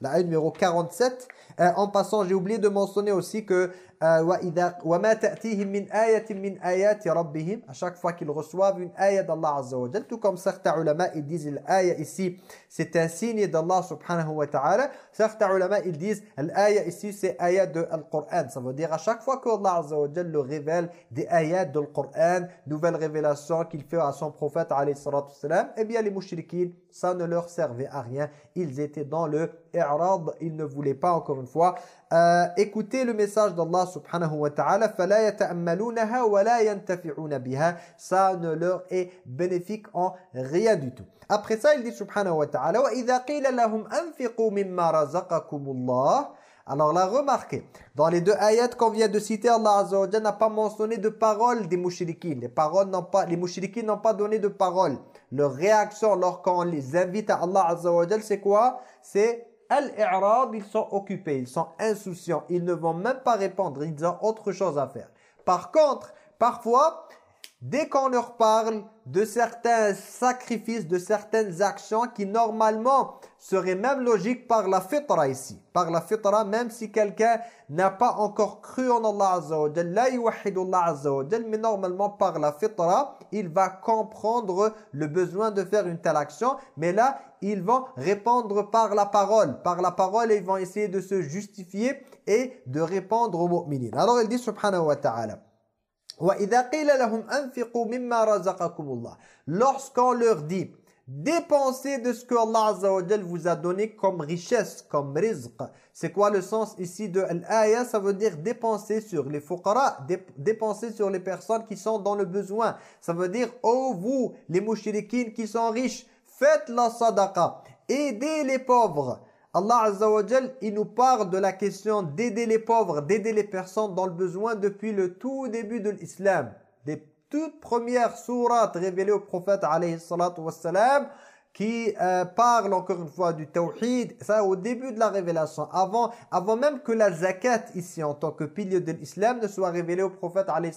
la ayah numéro 47, euh, en passant, j'ai oublié de mentionner aussi que euh, à chaque fois qu'ils reçoivent une ayah d'Allah Azza wa Jal tout comme certains ulama ils disent l'ayah ici c'est un signe d'Allah subhanahu wa ta'ala. Certains ulama ils disent l'ayah ici c'est ayah de Al-Qur'an ça veut dire à chaque fois qu'Allah Azza wa Jal le révèle des ayats de Al-Qur'an nouvelle révélation qu'il fait à son prophète alayhi salatu salam eh bien les mouchriquins ça ne leur servait à rien. Ils étaient dans le i'rad. Ils ne voulaient pas encore une fois euh, écouter le message d'Allah subhanahu wa ta'ala فَلَا يَتَأَمَّلُونَهَا وَلَا يَنْتَفِعُونَ بِهَا Ça ne leur est bénéfique en rien du tout. Après ça, il dit subhanahu wa ta'ala وَإِذَا قِيلَ لَهُمْ أَنْفِقُوا مِمَّا رَزَقَكُمُ اللَّهِ alors là, remarquez, dans les deux ayats qu'on vient de citer, Allah Azza wa n'a pas mentionné de paroles des mouchriquins. Les paroles n'ont pas, les mouchriquins n'ont pas donné de paroles. Leur réaction lorsqu'on les invite à Allah Azza wa c'est quoi C'est Al-i'rad, ils sont occupés, ils sont insouciants, ils ne vont même pas répondre, ils ont autre chose à faire. Par contre, parfois, dès qu'on leur parle de certains sacrifices, de certaines actions qui normalement seraient même logiques par la fitra ici. Par la fitra, même si quelqu'un n'a pas encore cru en Allah Azza wa Allah Azza wa mais normalement par la fitra, il va comprendre le besoin de faire une telle action. Mais là, ils vont répondre par la parole. Par la parole, ils vont essayer de se justifier et de répondre aux mu'minin. Alors il dit subhanahu wa ta'ala. Lorsqu'on leur dit dépensez de ce que Allah vous a donné comme richesse, comme rizq. C'est quoi le sens ici de l'ayah Ça veut dire dépenser sur les fuqara, dépenser sur les personnes qui sont dans le besoin. Ça veut dire, oh vous, les mouchriquines qui sont riches, faites la sadaqa, aidez les pauvres. Allah Azza il nous parle de la question d'aider les pauvres, d'aider les personnes dans le besoin depuis le tout début de l'islam. Des toutes premières sourates révélées au prophète alayhi qui euh, parle encore une fois du tawhid, ça au début de la révélation, avant, avant même que la zakat ici en tant que pilier de l'islam ne soit révélée au prophète alayhi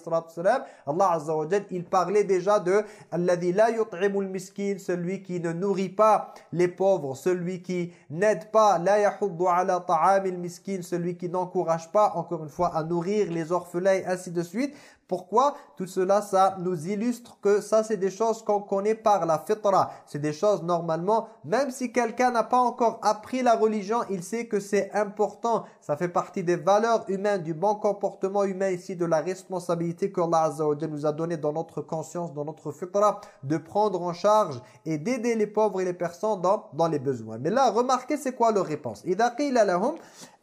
Allah azza wa il parlait déjà de alladhi la miskin, celui qui ne nourrit pas les pauvres, celui qui n'aide pas la yahuddu ala ta'amil miskin, celui qui n'encourage pas encore une fois à nourrir les orphelins ainsi de suite. Pourquoi? Tout cela, ça nous illustre que ça, c'est des choses qu'on connaît par la fitra. C'est des choses, normalement, même si quelqu'un n'a pas encore appris la religion, il sait que c'est important. Ça fait partie des valeurs humaines, du bon comportement humain ici, de la responsabilité que Allah Azza wa nous a donné dans notre conscience, dans notre fitra, de prendre en charge et d'aider les pauvres et les personnes dans, dans les besoins. Mais là, remarquez c'est quoi leur réponse. إِذَا قِيلَ لَهُمْ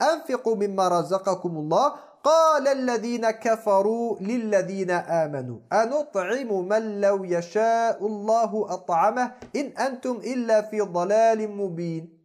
أَنْفِقُوا مِمَّا رَزَقَكُمُ اللَّهِ قال الذين كفروا للذين آمنوا أنطعم من لو يشاء الله أطعمه إن أنتم إلا في ضلال مبين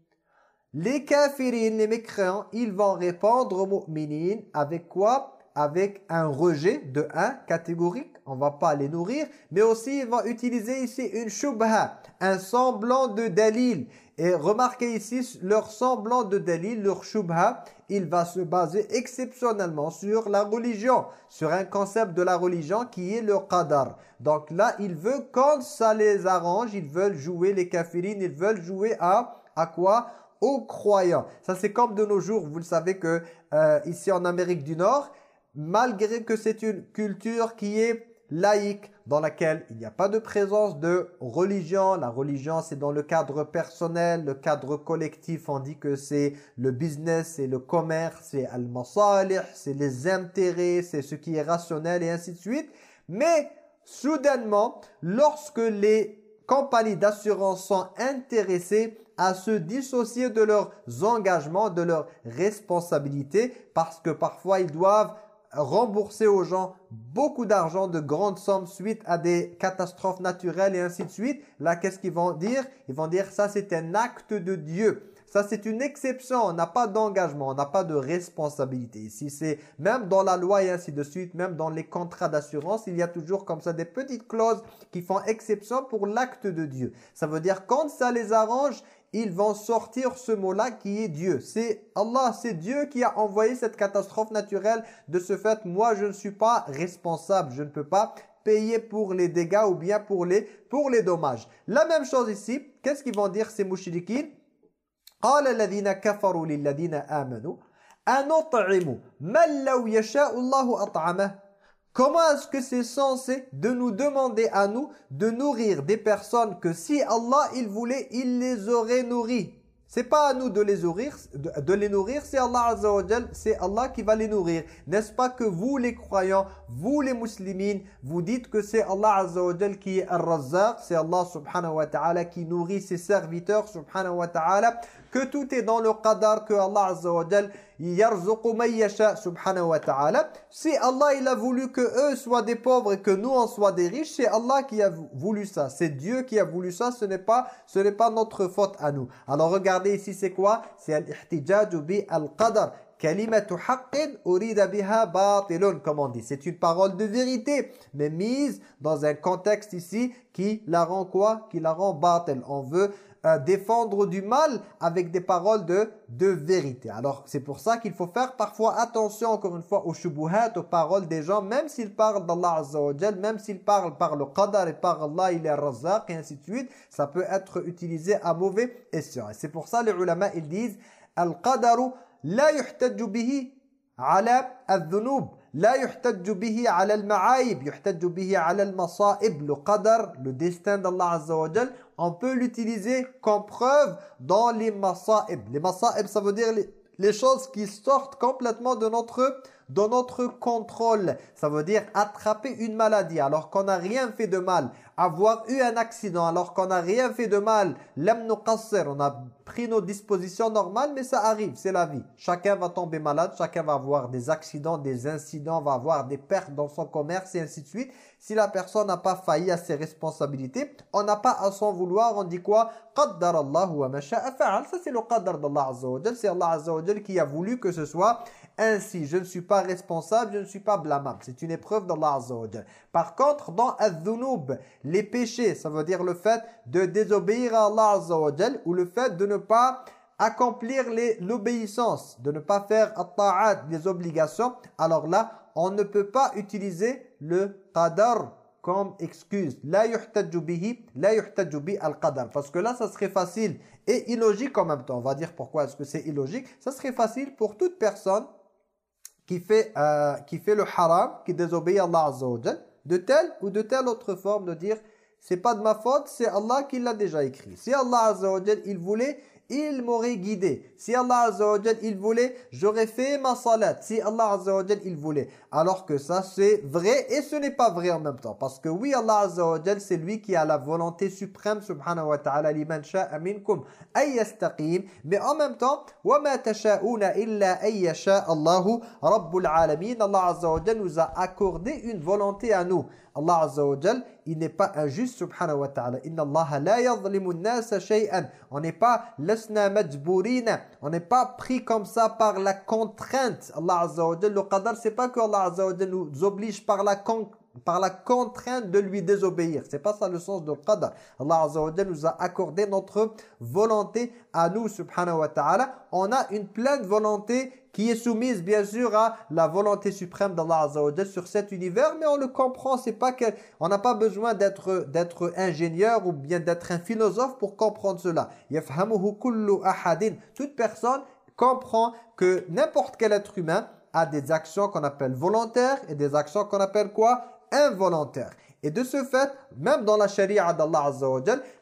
Les kafirines, les mécréants, ils vont répondre aux mu'minines avec quoi Avec un rejet de un catégorique, on va pas les nourrir, mais aussi ils vont utiliser ici une shubha, un semblant de dalil. Et remarquez ici leur semblant de dalil, leur shubha, il va se baser exceptionnellement sur la religion, sur un concept de la religion qui est le qadar. Donc là, il veut, quand ça les arrange, ils veulent jouer les kafirines, ils veulent jouer à, à quoi? Aux croyants. Ça c'est comme de nos jours, vous le savez que euh, ici en Amérique du Nord, malgré que c'est une culture qui est laïque dans laquelle il n'y a pas de présence de religion. La religion, c'est dans le cadre personnel, le cadre collectif. On dit que c'est le business, c'est le commerce, c'est al-masalih, c'est les intérêts, c'est ce qui est rationnel et ainsi de suite. Mais soudainement, lorsque les compagnies d'assurance sont intéressées à se dissocier de leurs engagements, de leurs responsabilités, parce que parfois ils doivent rembourser aux gens beaucoup d'argent, de grandes sommes suite à des catastrophes naturelles et ainsi de suite. Là, qu'est-ce qu'ils vont dire? Ils vont dire ça c'est un acte de Dieu. Ça, c'est une exception. On n'a pas d'engagement, on n'a pas de responsabilité. Ici, c'est même dans la loi et ainsi de suite, même dans les contrats d'assurance, il y a toujours comme ça des petites clauses qui font exception pour l'acte de Dieu. Ça veut dire quand ça les arrange, ils vont sortir ce mot-là qui est Dieu. C'est Allah, c'est Dieu qui a envoyé cette catastrophe naturelle. De ce fait, moi, je ne suis pas responsable. Je ne peux pas payer pour les dégâts ou bien pour les, pour les dommages. La même chose ici. Qu'est-ce qu'ils vont dire ces mouchidikines kafaru Comment est-ce que c'est censé de nous demander à nous de nourrir des personnes que si Allah il voulait, il les aurait nourries? C'est pas à nous de les nourrir, de, les nourrir, c'est Allah Azza c'est Allah qui va les nourrir. N'est-ce pas que vous les croyants, vous les musulmans, vous dites que c'est Allah Azza qui est Ar-Razzaq, c'est Allah subhanahu wa ta'ala qui nourrit ses serviteurs subhanahu wa ta'ala, que tout est dans le qadar, que Allah Azza wa subhanahu wa ta'ala. Si Allah il a voulu que eux soient des pauvres et que nous en soient des riches, c'est Allah qui a voulu ça. C'est Dieu qui a voulu ça, ce n'est pas ce n'est pas notre faute à nous. Alors regardez ici c'est quoi? C'est al-ihtijaj bi al-qadar. Kalimatu haqqin urida biha batilun comme on dit. C'est une parole de vérité mais mise dans un contexte ici qui la rend quoi? Qui la rend batil. On veut défendre du mal avec des paroles de, de vérité. Alors, c'est pour ça qu'il faut faire parfois attention, encore une fois, aux shubuhat, aux paroles des gens, même s'ils parlent d'Allah Azza wa même s'ils parlent par le qadar et par Allah, il est razaq, et ainsi de suite, ça peut être utilisé à mauvais escient. Et c'est pour ça, les ulama, ils disent, Al-qadaru la yuhtajju bihi ala al-dhunub. لا يحتج به على المعايب يحتج به على المصائب le qadar le destin d'Allah Azza wa on peut l'utiliser comme preuve dans les masa'ib. Les masa'ib ça veut dire les, les choses qui sortent complètement de notre dans notre contrôle. Ça veut dire attraper une maladie alors qu'on n'a rien fait de mal. Avoir eu un accident alors qu'on n'a rien fait de mal. On a pris nos dispositions normales mais ça arrive, c'est la vie. Chacun va tomber malade, chacun va avoir des accidents, des incidents, va avoir des pertes dans son commerce et ainsi de suite. Si la personne n'a pas failli à ses responsabilités, on n'a pas à s'en vouloir. On dit quoi? Qaddar Allah wa Ça c'est le qadar d'Allah Azza C'est Allah Azza qui a voulu que ce soit ainsi. Je ne suis pas responsable, je ne suis pas blâmable. C'est une épreuve d'Allah Azza Par contre, dans al les péchés, ça veut dire le fait de désobéir à Allah Azza ou le fait de ne pas accomplir l'obéissance, de ne pas faire les obligations, alors là, on ne peut pas utiliser le qadar comme excuse. La yuhtaju bihi, la yuhtaju al-qadar. Parce que là, ça serait facile et illogique en même temps. On va dire pourquoi est-ce que c'est illogique. Ça serait facile pour toute personne qui fait, euh, qui fait le haram, qui désobéit à Allah Azza de telle ou de telle autre forme de dire c'est pas de ma faute, c'est Allah qui l'a déjà écrit. Si Allah Azza il voulait il m'aurait guidé. Si Allah Azza il voulait, j'aurais fait ma salat. Si Allah Azza il voulait. Alors que ça, c'est vrai et ce n'est pas vrai en même temps. Parce que oui, Allah Azza c'est lui qui a la volonté suprême, subhanahu wa ta'ala, liman sha'a minkum yastaqim. Mais en même temps, tasha'una illa ayyasha Allahu rabbul alamin. Allah Azza nous a accordé une volonté à nous. Allah Azza wa il n'est pas injuste subhanahu wa ta'ala. Inna Allah la yadhlimu an-nasa shay'an. On n'est pas lasna majburina. On n'est pas pris comme ça par la contrainte. Allah Azza wa le qadar c'est pas que Allah Azza wa nous oblige par la contrainte par la contrainte de lui désobéir. C'est pas ça le sens de qadar. Allah Azza wa nous a accordé notre volonté à nous, subhanahu wa ta'ala. On a une pleine volonté qui est soumise bien sûr à la volonté suprême d'Allah Azza sur cet univers, mais on le comprend, c'est pas que on n'a pas besoin d'être d'être ingénieur ou bien d'être un philosophe pour comprendre cela. Toute personne comprend que n'importe quel être humain a des actions qu'on appelle volontaires et des actions qu'on appelle quoi? Involontaire. Et de ce fait, même dans la charia d'Allah Azza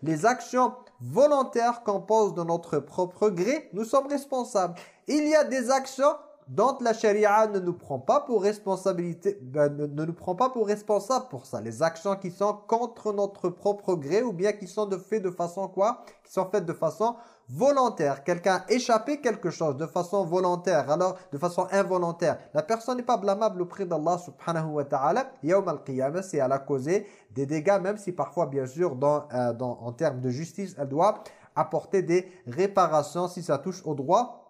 les actions volontaires qu'on de notre propre gré, nous sommes responsables. Il y a des actions dont la charia ne nous prend pas pour responsabilité, ben, ne, nous prend pas pour responsable pour ça. Les actions qui sont contre notre propre gré ou bien qui sont de fait de façon quoi? Qui sont faites de façon volontaire. Quelqu'un a échappé quelque chose de façon volontaire, alors de façon involontaire. La personne n'est pas blâmable auprès d'Allah subhanahu wa ta'ala. Yawm al-qiyamah, c'est à la causer des dégâts, même si parfois, bien sûr, euh, dans, en termes de justice, elle doit apporter des réparations si ça touche au droit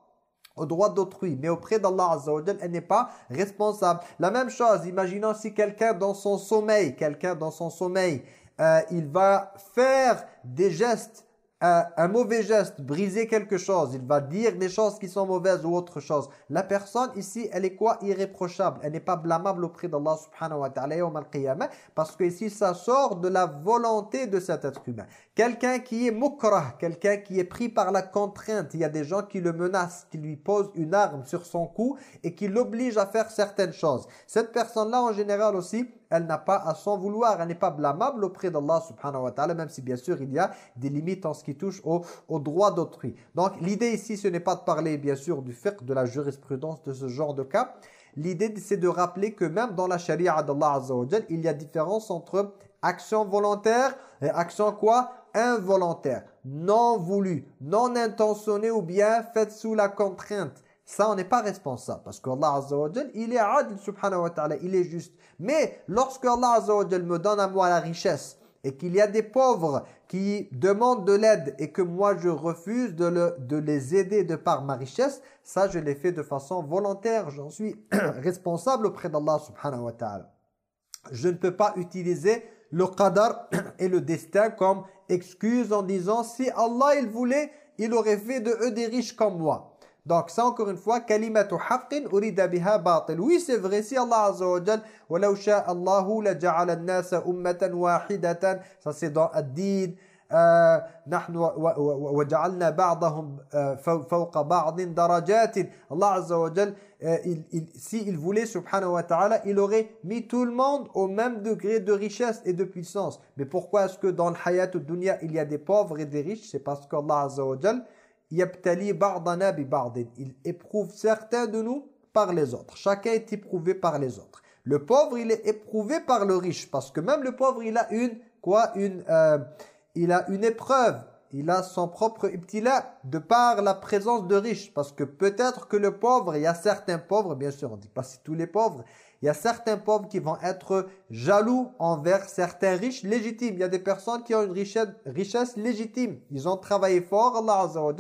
au droit d'autrui. Mais auprès d'Allah Azza elle n'est pas responsable. La même chose, imaginons si quelqu'un dans son sommeil, quelqu'un dans son sommeil, euh, il va faire des gestes un mauvais geste, briser quelque chose, il va dire des choses qui sont mauvaises ou autre chose. La personne ici, elle est quoi? Irréprochable. Elle n'est pas blâmable auprès d'Allah subhanahu wa ta'ala parce que ici, ça sort de la volonté de cet être humain. Quelqu'un qui est mukrah, quelqu'un qui est pris par la contrainte. Il y a des gens qui le menacent, qui lui posent une arme sur son cou et qui l'obligent à faire certaines choses. Cette personne-là, en général aussi, elle n'a pas à s'en vouloir, elle n'est pas blâmable auprès d'Allah subhanahu wa ta'ala, même si bien sûr il y a des limites en ce qui touche au, au droit d'autrui. Donc l'idée ici, ce n'est pas de parler bien sûr du fiqh, de la jurisprudence de ce genre de cas. L'idée c'est de rappeler que même dans la charia d'Allah azza il y a différence entre action volontaire et action quoi? Involontaire, non voulu, non intentionné ou bien faite sous la contrainte. Ça, on n'est pas responsable parce qu'Allah Azza wa il est adil subhanahu wa ta'ala, il est juste. Mais lorsque Allah Azza wa me donne à moi la richesse et qu'il y a des pauvres qui demandent de l'aide et que moi je refuse de, de les aider de par ma richesse, ça je l'ai fait de façon volontaire, j'en suis (clears throat) responsable auprès d'Allah subhanahu wa ta'ala. Je ne peux pas utiliser le qadar (clears throat) et le destin comme excuse en disant si Allah il voulait, il aurait fait de eux des riches comme moi. Donc ça encore une fois, kalimatu haqqin urida biha batil. Oui, c'est vrai, si Allah Azza wa Jal, walau sha'a Allahu la ja'ala an-nasa ummatan wahidatan. Ça c'est dans ad-din. نحن وجعلنا بعضهم فوق بعض درجات Allah Azza wa Jal, il, il, si il voulait subhanahu wa ta'ala, il aurait mis tout le monde au même degré de richesse et de puissance. Mais pourquoi est-ce que dans le hayat dunya il y a des pauvres et des riches C'est parce qu'Allah Azza wa Jal, il éprouve certains de nous par les autres. Chacun est éprouvé par les autres. Le pauvre, il est éprouvé par le riche. Parce que même le pauvre, il a une, quoi, une, euh, il a une épreuve. Il a son propre ibtila de par la présence de riches. Parce que peut-être que le pauvre, il y a certains pauvres, bien sûr, on ne dit pas si tous les pauvres, il y a certains pauvres qui vont être jaloux envers certains riches légitimes. Il y a des personnes qui ont une richesse, légitime. Ils ont travaillé fort. Allah Azza wa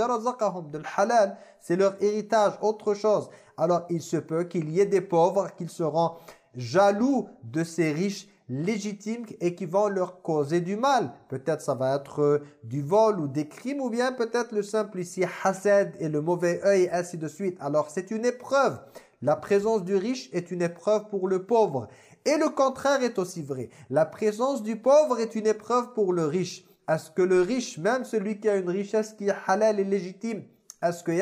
halal. C'est leur héritage, autre chose. Alors il se peut qu'il y ait des pauvres qui seront jaloux de ces riches légitimes et qui vont leur causer du mal. Peut-être ça va être euh, du vol ou des crimes ou bien peut-être le simple ici hased et le mauvais œil ainsi de suite. Alors c'est une épreuve. La présence du riche est une épreuve pour le pauvre. Et le contraire est aussi vrai. La présence du pauvre est une épreuve pour le riche. Est-ce que le riche, même celui qui a une richesse qui est halal et légitime, est-ce que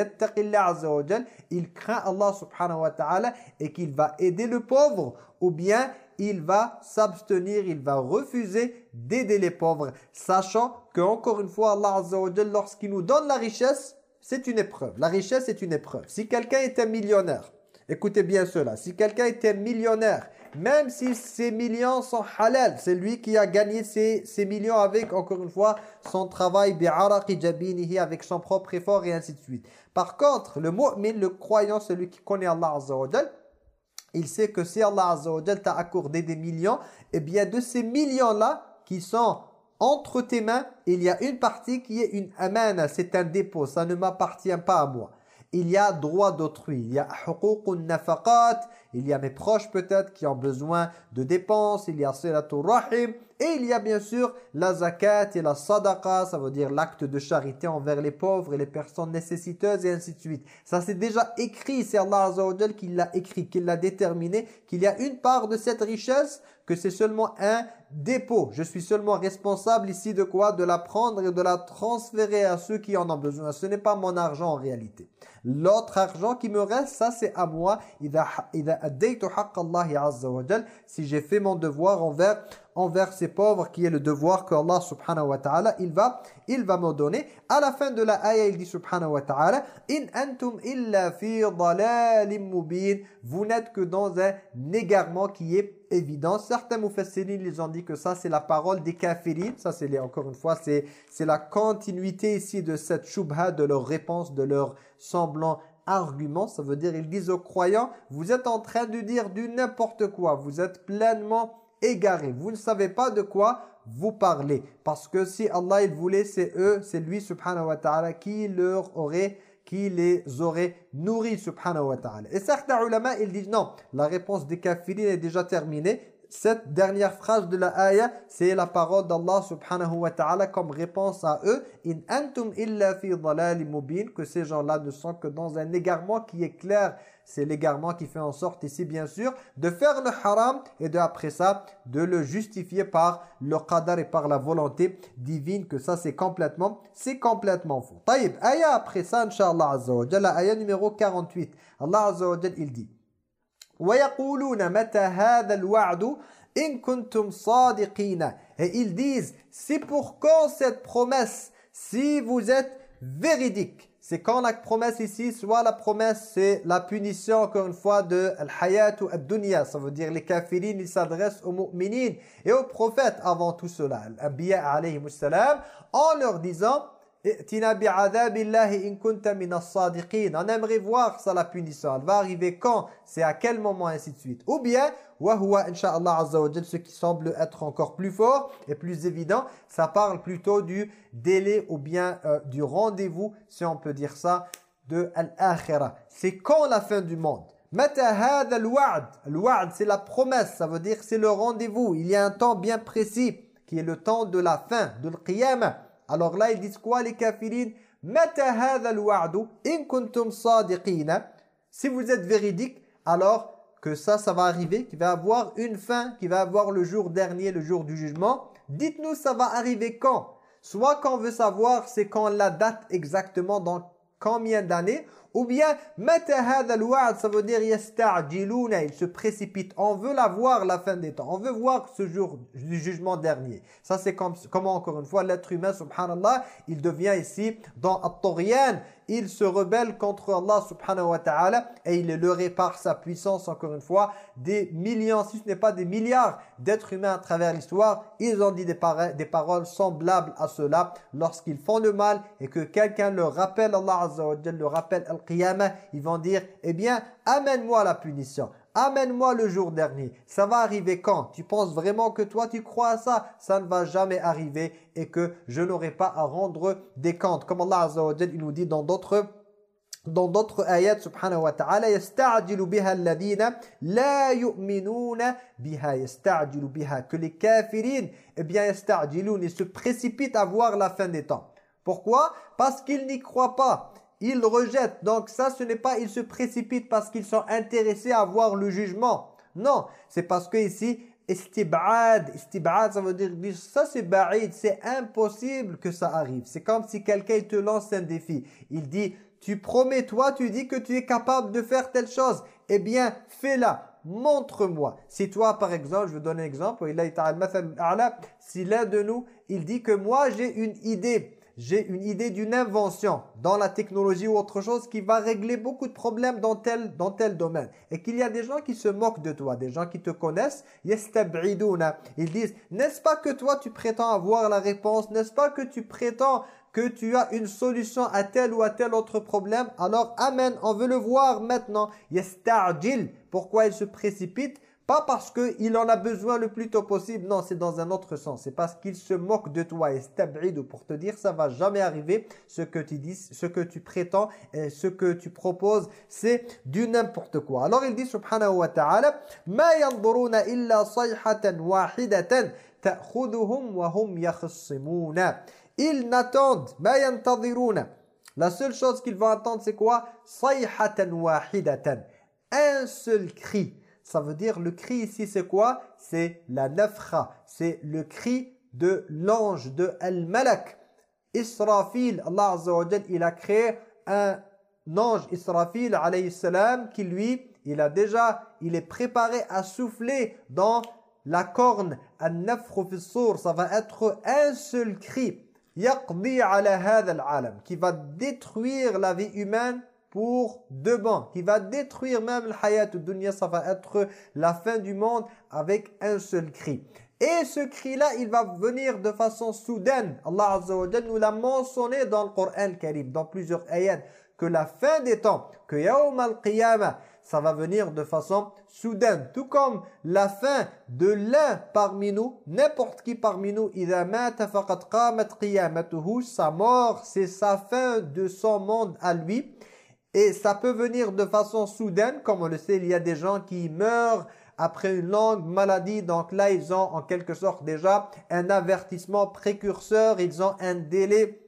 il craint Allah subhanahu wa ta'ala et qu'il va aider le pauvre ou bien il va s'abstenir, il va refuser d'aider les pauvres, sachant que encore une fois Allah lorsqu'il nous donne la richesse, c'est une épreuve. La richesse est une épreuve. Si quelqu'un est un millionnaire, Écoutez bien cela. Si quelqu'un était millionnaire, même si ses millions sont halal, c'est lui qui a gagné ses, millions avec, encore une fois, son travail, avec son propre effort et ainsi de suite. Par contre, le mu'min, le croyant, celui qui connaît Allah Azza il sait que si Allah Azza t'a accordé des millions, eh bien de ces millions-là qui sont entre tes mains, il y a une partie qui est une amana, c'est un dépôt, ça ne m'appartient pas à moi il y a droit d'autrui, il y a nafaqat, il y a mes proches peut-être qui ont besoin de dépenses, il y a silatul rahim, et il y a bien sûr la zakat et la sadaqa, ça veut dire l'acte de charité envers les pauvres et les personnes nécessiteuses et ainsi de suite. Ça c'est déjà écrit, c'est Allah Azza wa qui l'a écrit, qui l'a déterminé, qu'il y a une part de cette richesse que c'est seulement un dépôt. Je suis seulement responsable ici de quoi? De la prendre et de la transférer à ceux qui en ont besoin. Ce n'est pas mon argent en réalité. L'autre argent qui me reste, ça c'est à moi. Si j'ai fait mon devoir envers envers ces pauvres qui est le devoir que Allah subhanahu wa ta'ala il va il va me donner. À la fin de la ayah il dit subhanahu wa ta'ala in antum illa fi mubin vous n'êtes que dans un égarement qui est évident. Certains mufassirin ils ont dit que ça c'est la parole des kafirin. Ça c'est encore une fois c'est c'est la continuité ici de cette shubha de leur réponse de leur semblant argument, ça veut dire ils disent aux croyants, vous êtes en train de dire du n'importe quoi, vous êtes pleinement égarés. Vous ne savez pas de quoi vous parlez. Parce que si Allah il voulait, c'est eux, c'est lui subhanahu wa ta'ala qui leur aurait qui les aurait nourris subhanahu wa ta'ala. Et certains ulama, ils disent non, la réponse des kafirines est déjà terminée. Cette dernière phrase de la ayah, c'est la parole d'Allah subhanahu wa ta'ala comme réponse à eux. In antum illa fi mubin, que ces gens-là ne sont que dans un égarement qui est clair. C'est l'égarement qui fait en sorte ici, bien sûr, de faire le haram et de après ça, de le justifier par le qadar et par la volonté divine, que ça c'est complètement, c'est complètement faux. Taïb, ayah après ça, inshallah azza wa jalla, ayah numéro 48. Allah azza wa il dit Et ils disent, c'est pour quand cette promesse Si vous êtes véridique? C'est quand la promesse ici, soit la promesse, c'est la punition, encore une fois, de al-hayat ou ad-dunya. Ça veut dire les kafirines, ils s'adressent aux mu'minin et aux prophètes avant tout cela. Alayhi en leur disant on aimerait voir ça la punition. Elle va arriver quand? C'est à quel moment ainsi de suite? Ou bien, ce qui semble être encore plus fort et plus évident, ça parle plutôt du délai ou bien euh, du rendez-vous, si on peut dire ça, de l'akhirah. C'est quand la fin du monde? Le c'est la promesse, ça veut dire c'est le rendez-vous. Il y a un temps bien précis qui est le temps de la fin, de l'qiyamah. Alors là, ils disent quoi les kafirines Si vous êtes véridique, alors que ça, ça va arriver, qu'il va avoir une fin, qu'il va avoir le jour dernier, le jour du jugement. Dites-nous, ça va arriver quand? Soit qu'on veut savoir, c'est quand la date exactement, dans combien d'années ou bien ça veut dire il se précipite. On veut la voir la fin des temps. On veut voir ce jour du jugement dernier. Ça c'est comme comment encore une fois l'être humain subhanallah il devient ici dans at il se rebelle contre Allah subhanahu wa ta'ala et il est leurré par sa puissance encore une fois des millions si ce n'est pas des milliards d'êtres humains à travers l'histoire. Ils ont dit des, des paroles semblables à cela lorsqu'ils font le mal et que quelqu'un leur rappelle Allah azza le rappelle al-qiyamah ils vont dire eh bien amène-moi la punition Amène-moi le jour dernier. Ça va arriver quand? Tu penses vraiment que toi tu crois à ça? Ça ne va jamais arriver et que je n'aurai pas à rendre des comptes. Comme Allah Azza wa il nous dit dans d'autres dans d'autres ayats subhanahu wa ta'ala biha alladhina la yu'minuna biha yasta'jilu biha que les kafirin eh bien yasta'jilun ils se précipitent à voir la fin des temps. Pourquoi? Parce qu'ils n'y croient pas ils rejettent. Donc ça, ce n'est pas ils se précipitent parce qu'ils sont intéressés à voir le jugement. Non, c'est parce que ici, istibad, istibad, ça veut dire, ça c'est ba'id, c'est impossible que ça arrive. C'est comme si quelqu'un te lance un défi. Il dit, tu promets, toi, tu dis que tu es capable de faire telle chose. Eh bien, fais-la montre-moi. Si toi, par exemple, je vais donner un exemple, si l'un de nous, il dit que moi, j'ai une idée, j'ai une idée d'une invention dans la technologie ou autre chose qui va régler beaucoup de problèmes dans tel, dans tel domaine. Et qu'il y a des gens qui se moquent de toi, des gens qui te connaissent, ils disent, n'est-ce pas que toi tu prétends avoir la réponse, n'est-ce pas que tu prétends que tu as une solution à tel ou à tel autre problème, alors amen, on veut le voir maintenant. Pourquoi il se précipite? Pas parce qu'il en a besoin le plus tôt possible. Non, c'est dans un autre sens. C'est parce qu'il se moque de toi. Et pour te dire, ça va jamais arriver. Ce que tu dis, ce que tu prétends et ce que tu proposes, c'est du n'importe quoi. Alors il dit, subhanahu wa ta'ala, ma yanzuruna illa sayhatan wahidatan ta'khuduhum wa hum yakhsimuna. Ils n'attendent. La seule chose qu'ils vont attendre, c'est quoi? Sayhatan wahidatan. Un seul cri ça veut dire, le cri ici, c'est quoi? C'est la nafra. C'est le cri de l'ange, de Al-Malak. Israfil, Allah il a créé un ange, Israfil, alayhi salam, qui lui, il a déjà, il est préparé à souffler dans la corne, al-nafru fi ça va être un seul cri, yaqdi ala al-alam, qui va détruire la vie humaine pour deux bancs, qui va détruire même le hayat dunya, ça va être la fin du monde avec un seul cri. Et ce cri-là, il va venir de façon soudaine. Allah Azza wa nous l'a mentionné dans le Coran Karim, dans plusieurs ayats, que la fin des temps, que Yawm al-Qiyamah, ça va venir de façon soudaine. Tout comme la fin de l'un parmi nous, n'importe qui parmi nous, sa mort, c'est sa fin de son monde à lui. Et ça peut venir de façon soudaine, comme on le sait, il y a des gens qui meurent après une longue maladie. Donc là, ils ont en quelque sorte déjà un avertissement précurseur. Ils ont un délai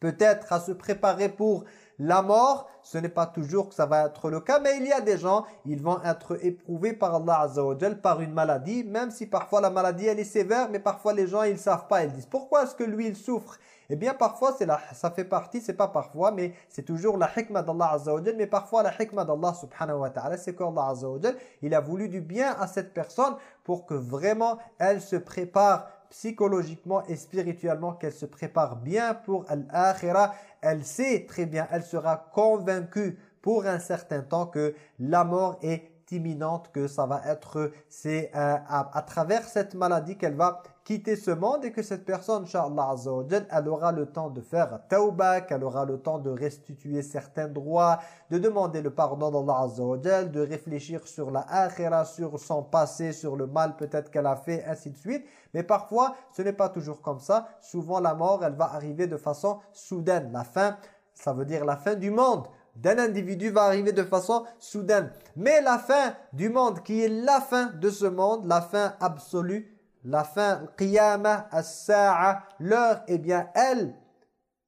peut-être à se préparer pour la mort, ce n'est pas toujours que ça va être le cas, mais il y a des gens, ils vont être éprouvés par Allah Azza wa par une maladie, même si parfois la maladie elle est sévère, mais parfois les gens ils savent pas, ils disent pourquoi est-ce que lui il souffre Eh bien parfois c'est ça fait partie, c'est pas parfois, mais c'est toujours la hikmah d'Allah Azza mais parfois la hikmah d'Allah subhanahu wa ta'ala, c'est qu'Allah Azza il a voulu du bien à cette personne pour que vraiment elle se prépare psychologiquement et spirituellement qu'elle se prépare bien pour l'akhirah. Elle sait très bien, elle sera convaincue pour un certain temps que la mort est imminente, que ça va être, c'est euh, à, travers cette maladie qu'elle va quitter ce monde et que cette personne, Inch'Allah elle aura le temps de faire tauba, qu'elle aura le temps de restituer certains droits, de demander le pardon d'Allah Azza de réfléchir sur la akhira, sur son passé, sur le mal peut-être qu'elle a fait, ainsi de suite. Mais parfois, ce n'est pas toujours comme ça. Souvent, la mort, elle va arriver de façon soudaine. La fin, ça veut dire la fin du monde d'un individu va arriver de façon soudaine. Mais la fin du monde, qui est la fin de ce monde, la fin absolue, la fin, qiyamah, as-sa'a, l'heure, eh bien, elle,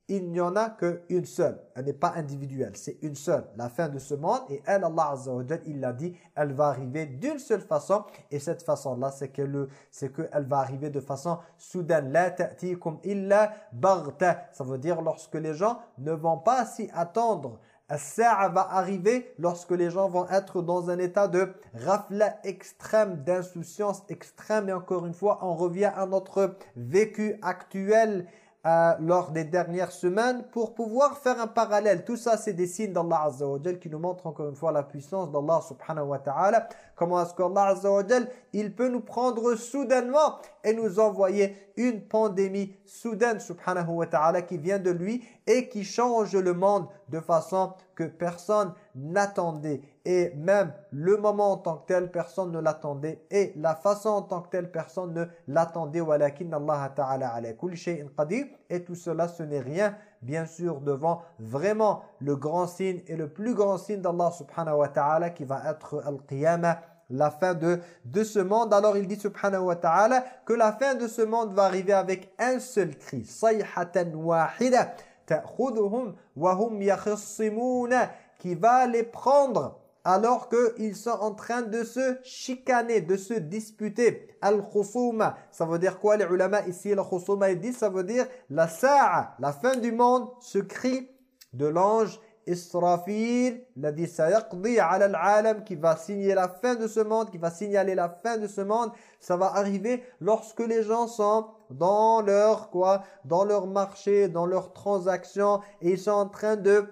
il n'y en a qu'une seule. Elle n'est pas individuelle, c'est une seule. La fin de ce monde, et elle, Allah Azza wa il l'a dit, elle va arriver d'une seule façon. Et cette façon-là, c'est qu'elle qu'elle va arriver de façon soudaine. La ta'tikum illa baghta. Ça veut dire lorsque les gens ne vont pas s'y attendre ça va arriver lorsque les gens vont être dans un état de rafla extrême, d'insouciance extrême. Et encore une fois, on revient à notre vécu actuel euh, lors des dernières semaines pour pouvoir faire un parallèle. Tout ça, c'est des signes d'Allah Azza wa qui nous montrent encore une fois la puissance d'Allah subhanahu wa ta'ala. Comment est-ce qu'Allah Azza wa il peut nous prendre soudainement et nous envoyer une pandémie soudaine subhanahu wa ta'ala qui vient de lui et qui change le monde de façon que personne n'attendait. Et même le moment en tant que tel, personne ne l'attendait. Et la façon en tant que telle, personne ne l'attendait. Allah ta'ala ala Et tout cela, ce n'est rien, bien sûr, devant vraiment le grand signe et le plus grand signe d'Allah subhanahu wa ta'ala qui va être Al-Qiyamah la fin de, de ce monde. Alors il dit subhanahu wa ta'ala que la fin de ce monde va arriver avec un seul cri. Sayhatan wahida ta'khuduhum wa hum qui va les prendre alors qu'ils sont en train de se chicaner, de se disputer. Al-khusuma, ça veut dire quoi les ulama ici Al-khusuma, ils disent, ça veut dire la sa'a, la fin du monde, ce cri de l'ange Israfil, dit sayaqdi ala al-alam, qui va signer la fin de ce monde, qui va signaler la fin de ce monde. Ça va arriver lorsque les gens sont dans leur quoi, dans leur marché, dans leurs transactions, et ils sont en train de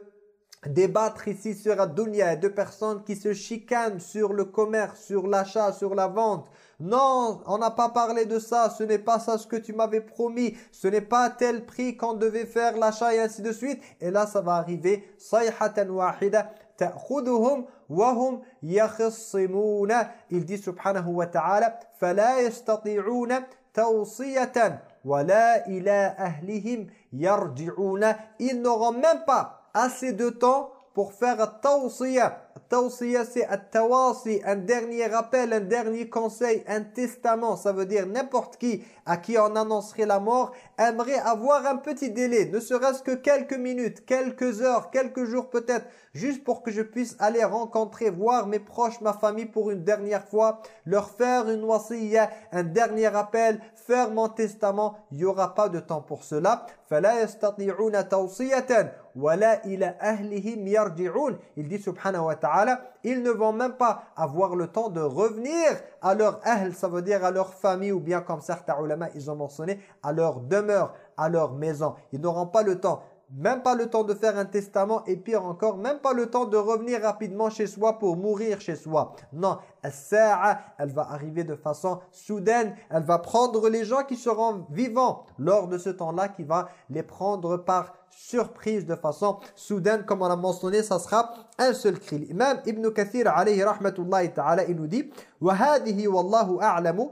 débattre ici sur la dunya, deux personnes qui se chicanent sur le commerce, sur l'achat, sur la vente. Non, on n'a pas parlé de ça, ce n'est pas ça ce que tu m'avais promis, ce n'est pas tel prix qu'on devait faire l'achat et ainsi de suite. Et là, ça va arriver, sayhatan wahida, ta'khuduhum wa hum yakhsimuna. Il dit subhanahu wa ta'ala, فَلَا يَسْتَطِيعُونَ تَوْصِيَةً وَلَا إِلَىٰ أَهْلِهِمْ يَرْجِعُونَ Ils n'auront même pas assez de temps pour faire tawsiya. Tawsiya, c'est un dernier rappel, un dernier conseil, un testament. Ça veut dire n'importe qui à qui on annoncerait la mort aimerait avoir un petit délai, ne serait-ce que quelques minutes, quelques heures, quelques jours peut-être, juste pour que je puisse aller rencontrer, voir mes proches, ma famille pour une dernière fois, leur faire une wasiya, un dernier appel, faire mon testament. Il n'y aura pas de temps pour cela. فَلَا يَسْتَطِيعُونَ تَوْصِيَةً وَلَا إِلَى أَهْلِهِمْ يَرْجِعُونَ Il dit subhanahu wa ta'ala, ils ne vont même pas avoir le temps de revenir à leur ahl, ça veut dire à leur famille ou bien comme certains ulama ils ont mentionné, à leur demeure, à leur maison. Ils n'auront pas le temps même pas le temps de faire un testament et pire encore, même pas le temps de revenir rapidement chez soi pour mourir chez soi. Non, elle va arriver de façon soudaine, elle va prendre les gens qui seront vivants lors de ce temps-là qui va les prendre par surprise de façon soudaine comme on a mentionné ça sera un seul cri. L'imam Ibn Kathir alayhi rahmatullahi ta'ala il nous dit « Wa a'lamu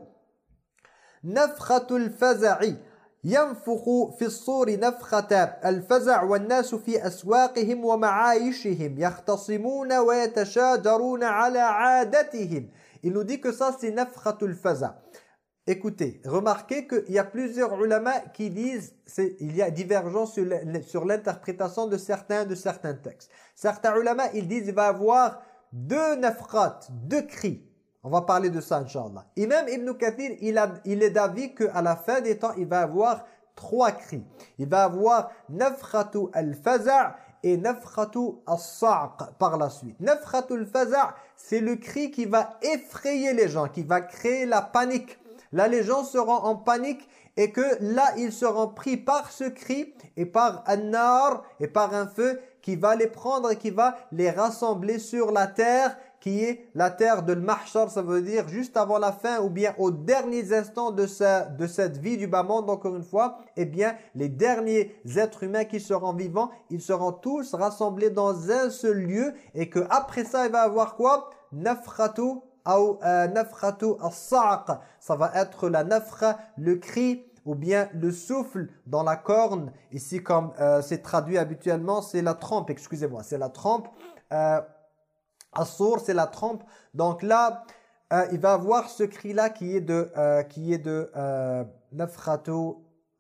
nafkhatul faza'i » ينفخ في الصور نفخة الفزع والناس في أسواقهم ومعايشهم يختصمون ويتشاجرون على عادتهم Il nous dit que ça c'est nafratul faza. Écoutez, remarquez qu'il y a plusieurs ulama qui disent, il y a divergence sur l'interprétation de certains de certains textes. Certains ulama, ils disent il va avoir deux nafrat, deux cris. On va parler de ça, Inch'Allah. Même Ibn Kathir, il, est d'avis qu'à la fin des temps, il va avoir trois cris. Il va avoir nafratu al-faza' et nafratu al-sa'q par la suite. Nafratu al-faza' c'est le cri qui va effrayer les gens, qui va créer la panique. Là, les gens seront en panique et que là, ils seront pris par ce cri et par un et par un feu qui va les prendre et qui va les rassembler sur la terre qui est la terre de l'mahshar, ça veut dire juste avant la fin ou bien aux derniers instants de, de cette vie du bas monde, encore une fois, eh bien, les derniers êtres humains qui seront vivants, ils seront tous rassemblés dans un seul lieu et que après ça, il va avoir quoi? Nafratu ou euh, nafratu as-sa'q. Ça va être la nafra, le cri ou bien le souffle dans la corne. Ici, comme euh, c'est traduit habituellement, c'est la trompe, excusez-moi, c'est la trompe. Euh, Assour, c'est la trompe. Donc là, euh, il va avoir ce cri-là qui est de, euh, qui est de euh,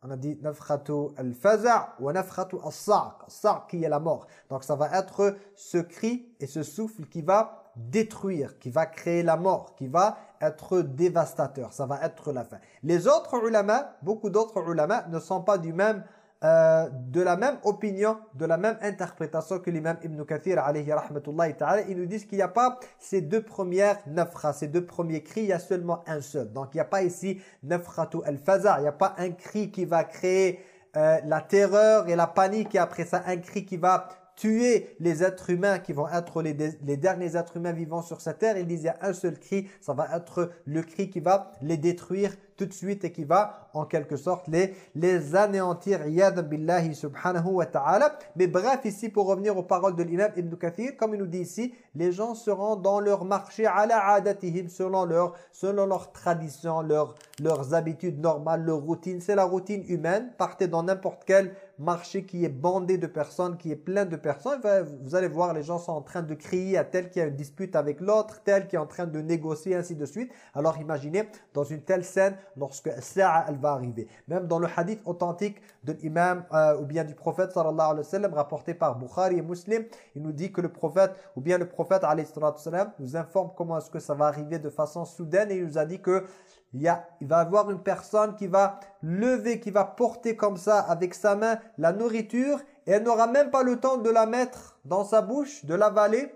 on a dit nafratu al-faza' ou nafratu as-sa'q, qui est la mort. Donc ça va être ce cri et ce souffle qui va détruire, qui va créer la mort, qui va être dévastateur. Ça va être la fin. Les autres ulama, beaucoup d'autres ulama ne sont pas du même euh, de la même opinion, de la même interprétation que l'imam Ibn Kathir alayhi rahmatullahi ta'ala. Ils nous disent qu'il n'y a pas ces deux premières nafra, ces deux premiers cris, il y a seulement un seul. Donc il n'y a pas ici nafratu al-faza, il n'y a pas un cri qui va créer euh, la terreur et la panique et après ça un cri qui va tuer les êtres humains qui vont être les, derniers êtres humains vivants sur cette terre. Disent il a un seul cri, ça va être le cri qui va les détruire tout de suite et qui va en quelque sorte les, les anéantir. Billahi subhanahu wa ta'ala. Mais bref ici pour revenir aux paroles de l'imam Ibn Kathir comme il nous dit ici les gens seront dans leur marché ala adatihim selon leur selon leur tradition leur, leurs habitudes normales leur routine. C'est la routine humaine. Partez dans n'importe quel marché qui est bandé de personnes qui est plein de personnes. Vous allez voir les gens sont en train de crier à tel qui a une dispute avec l'autre tel qui est en train de négocier ainsi de suite. Alors imaginez dans une telle scène lorsque Sa'a elle va arriver. Même dans le hadith authentique de l'imam euh, ou bien du prophète sallallahu alayhi wa sallam rapporté par Bukhari et Muslim, il nous dit que le prophète ou bien le prophète alayhi wa sallam nous informe comment est-ce que ça va arriver de façon soudaine. Et il nous a dit que il, y va avoir une personne qui va lever, qui va porter comme ça avec sa main la nourriture et elle n'aura même pas le temps de la mettre dans sa bouche, de l'avaler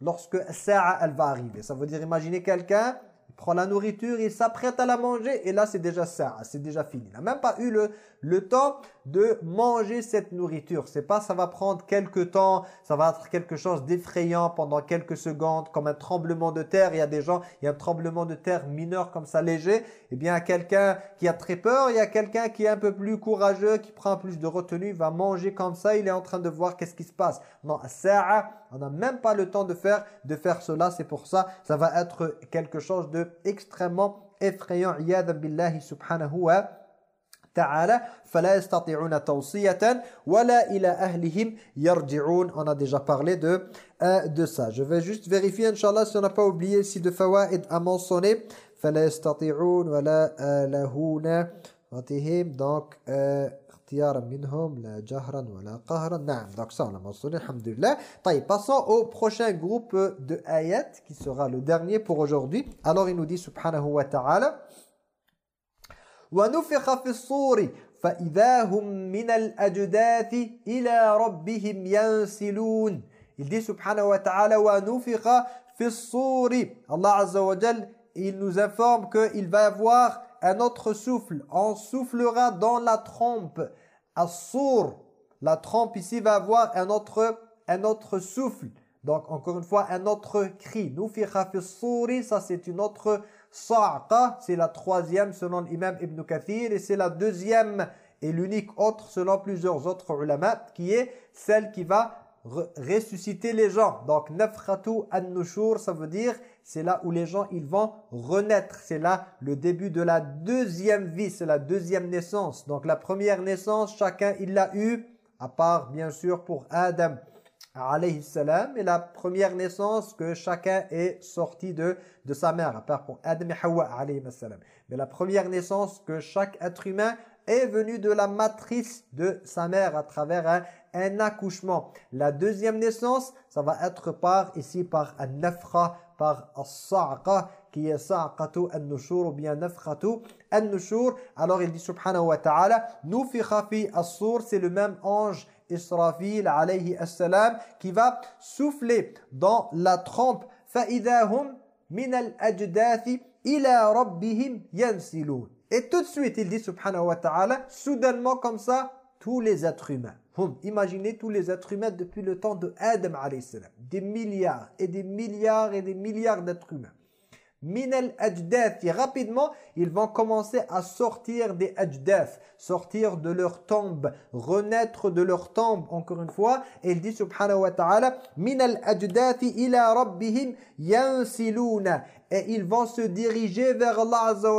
lorsque elle va arriver. Ça veut dire imaginer quelqu'un prend la nourriture, il s'apprête à la manger et là c'est déjà ça, c'est déjà fini. Il n'a même pas eu le, le temps de manger cette nourriture. C'est pas ça va prendre quelques temps, ça va être quelque chose d'effrayant pendant quelques secondes, comme un tremblement de terre. Il y a des gens, il y a un tremblement de terre mineur comme ça, léger. Eh bien, quelqu'un qui a très peur, il y a quelqu'un qui est un peu plus courageux, qui prend plus de retenue, va manger comme ça, il est en train de voir qu'est-ce qui se passe. Non, ça, on n'a même pas le temps de faire, de faire cela. C'est pour ça, ça va être quelque chose d'extrêmement effrayant. billahi subhanahu wa ta'ala. Fala yastati'una tawsiyatan wa la ila ahlihim yarji'un. On a déjà parlé de, euh, de ça. Je vais juste vérifier, Inch'Allah, si on n'a pas oublié ici de fawaid à mentionner. Fala yastati'un wa la euh, alahuna. Donc, euh, اختيارا منهم لا جهرا ولا قهرا. نعم دونك سا موصولي الحمد لله طيب باسون أو بروشان جروب دو ايات كي سوغا لو aujourd'hui. Alors, il nous dit سبحانه وتعالى ونفخ في الصور فاذا هم من الاجداث إلى ربهم ينسلون. Il dit سبحانه وتعالى ونفخ في الصور. الله عز وجل il nous informe qu'il va avoir un autre souffle. On soufflera dans la trompe. Assour. La trompe ici va avoir un autre, un autre souffle. Donc, encore une fois, un autre cri. Nufiha fi ça c'est une autre sa'qa. C'est la troisième selon l'imam Ibn Kathir. Et c'est la deuxième et l'unique autre selon plusieurs autres ulama qui est celle qui va ressusciter les gens. Donc nafratu an-nushur, ça veut dire c'est là où les gens ils vont renaître. C'est là le début de la deuxième vie, c'est la deuxième naissance. Donc la première naissance, chacun il l'a eu à part bien sûr pour Adam alayhi salam est la première naissance que chacun est sorti de, de sa mère, à part pour Adam et Hawa alayhi salam. Mais la première naissance que chaque être humain est venu de la matrice de sa mère à travers un, un accouchement. La deuxième naissance, ça va être par ici par un nafra, par un sa'qa qui est sa'qatu an-nushur ou bien nafkhatu an-nushur. Alors il dit subhanahu wa ta'ala nufikha fi as-sur, c'est le même ange Israfil alayhi as-salam qui va souffler dans la trompe fa'idahum min al-ajdathi ila rabbihim yansilun. Et tout de suite, il dit subhanahu wa ta'ala, soudainement comme ça, tous les êtres humains. Hum, imaginez tous les êtres humains depuis le temps de Adam. Des milliards et des milliards et des milliards d'êtres humains min al-ajdath. Rapidement, ils vont commencer à sortir des ajdath, sortir de leur tombe, renaître de leur tombe, encore une fois. Et il dit subhanahu wa ta'ala, min al-ajdath ila rabbihim yansiluna. Et ils vont se diriger vers Allah azza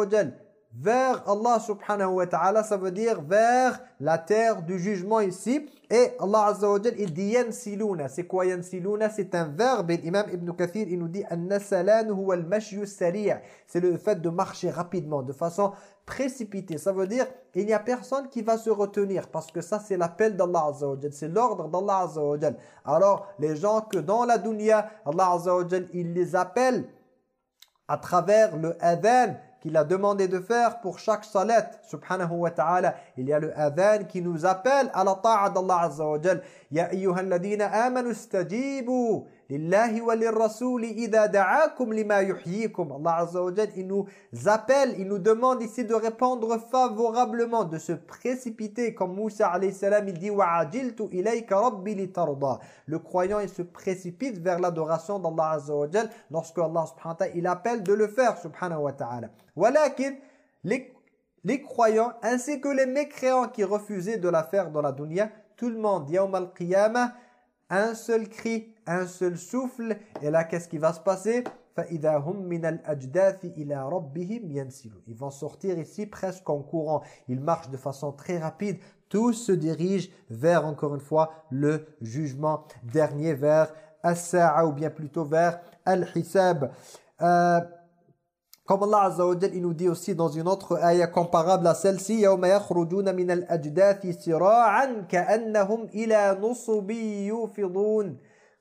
vers Allah subhanahu wa ta'ala, ça veut dire vers la terre du jugement ici. Et Allah azza il dit yansiluna. C'est quoi yansiluna? C'est un verbe. L'imam Ibn Kathir, il nous dit C'est le fait de marcher rapidement, de façon précipitée. Ça veut dire il n'y a personne qui va se retenir parce que ça c'est l'appel d'Allah azza C'est l'ordre d'Allah azza Alors les gens que dans la dunya, Allah azza il les appelle à travers le adhan qu'il a demandé de faire pour chaque salat, subhanahu wa ta'ala. Il y a le adhan qui nous appelle à la ta'a d'Allah azza wa jal. Ya ayyuhalladhina amanu stajibu lillahi wa lima. Allah azza wa il nous appelle, il nous demande ici de répondre favorablement, de se précipiter comme Moussa alayhi salam, il dit wa ajiltu ilayka rabbi litarda. Le croyant, il se précipite vers l'adoration d'Allah azza wa lorsque Allah subhanahu wa ta'ala, il appelle de le faire subhanahu wa ta'ala. Les, les croyants ainsi que les mécréants qui refusaient de la faire dans la dunya, tout le monde, yawm al-qiyamah, un seul cri, un seul souffle, et là qu'est-ce qui va se passer Ils vont sortir ici presque en courant. Ils marchent de façon très rapide. Tous se dirigent vers, encore une fois, le jugement dernier, vers As-Sa'a ou bien plutôt vers Al-Hisab. Euh, comme Allah Azza wa Jal, il nous dit aussi dans une autre ayah comparable à celle-ci, يَوْمَ يَخْرُجُونَ مِنَ الْأَجْدَاثِ سِرَاعًا كَأَنَّهُمْ إِلَى نُصُبِ يُوفِضُونَ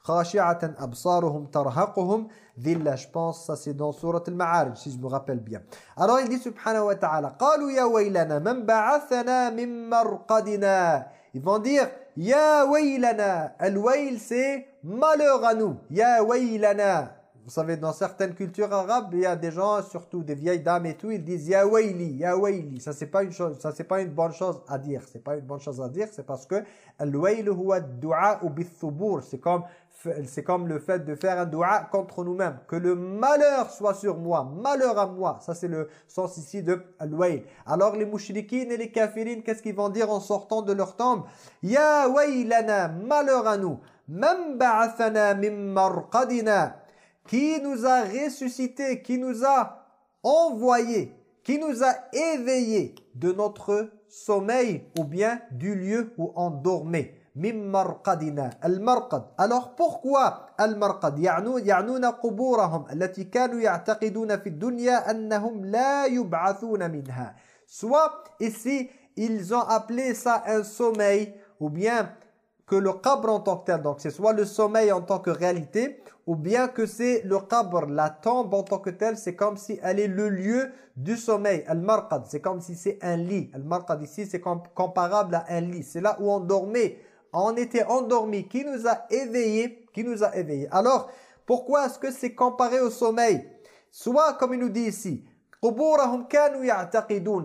خَاشِعَةً أَبْصَارُهُمْ تَرْهَقُهُمْ ذِلَّ Je pense ça c'est dans surat Al-Ma'arij si je me rappelle bien. Alors il dit subhanahu wa ta'ala قَالُوا يَا وَيْلَنَا مَنْ بَعَثَنَا مِنْ مَرْقَدِنَا Ils vont dire يَا وَيْلَنَا Al-wayl c'est malheur à nous. يَا وَيْلَنَا Vous savez, dans certaines cultures arabes, il y a des gens, surtout des vieilles dames et tout, ils disent Ya wayli, ya wayli. Ça c'est pas une chose, ça c'est pas une bonne chose à dire. C'est pas une bonne chose à dire, c'est parce que al-wayl huwa du'a ou C'est comme c'est comme le fait de faire un dua contre nous-mêmes. Que le malheur soit sur moi, malheur à moi. Ça c'est le sens ici de al-wayl. Alors les mouchriquines et les kafirines, qu'est-ce qu'ils vont dire en sortant de leur tombe Ya waylana, malheur à nous. Man ba'athana min marqadina qui nous a ressuscités, qui nous a envoyés, qui nous a éveillés de notre sommeil ou bien du lieu où on dormait. Mimmarqadina, al-marqad. Alors pourquoi al-marqad? Ya'nuna quburahum, allati kanu ya'taqiduna fi dunya annahum la yub'athuna. Soit ici, ils ont appelé ça un sommeil ou bien que le qabr en tant que tel, donc c'est soit le sommeil en tant que réalité, ou bien que c'est le qabr, la tombe en tant que tel, c'est comme si elle est le lieu du sommeil, al-marqad, c'est comme si c'est un lit, al-marqad ici c'est comparable à un lit, c'est là où on dormait, on était endormi, qui nous a éveillés, qui nous a éveillés? Alors, pourquoi est-ce que c'est comparé au sommeil? Soit, comme il nous dit ici,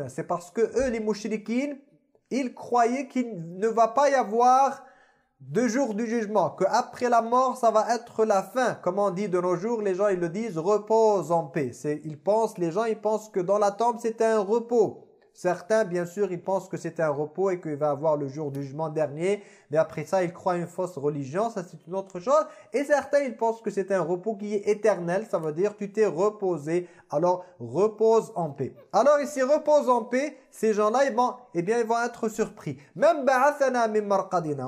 c'est parce que eux, les mouchriquines, ils croyaient qu'il ne va pas y avoir deux jours du jugement, que après la mort, ça va être la fin. Comme on dit de nos jours, les gens ils le disent, repose en paix. Ils pensent, les gens ils pensent que dans la tombe c'est un repos. Certains, bien sûr, ils pensent que c'est un repos et qu'il va avoir le jour du jugement dernier. Mais après ça, ils croient une fausse religion. Ça, c'est une autre chose. Et certains, ils pensent que c'est un repos qui est éternel. Ça veut dire tu t'es reposé. Alors, repose en paix. Alors ici, repose en paix. Ces gens-là, eh bien, ils vont être surpris. Même.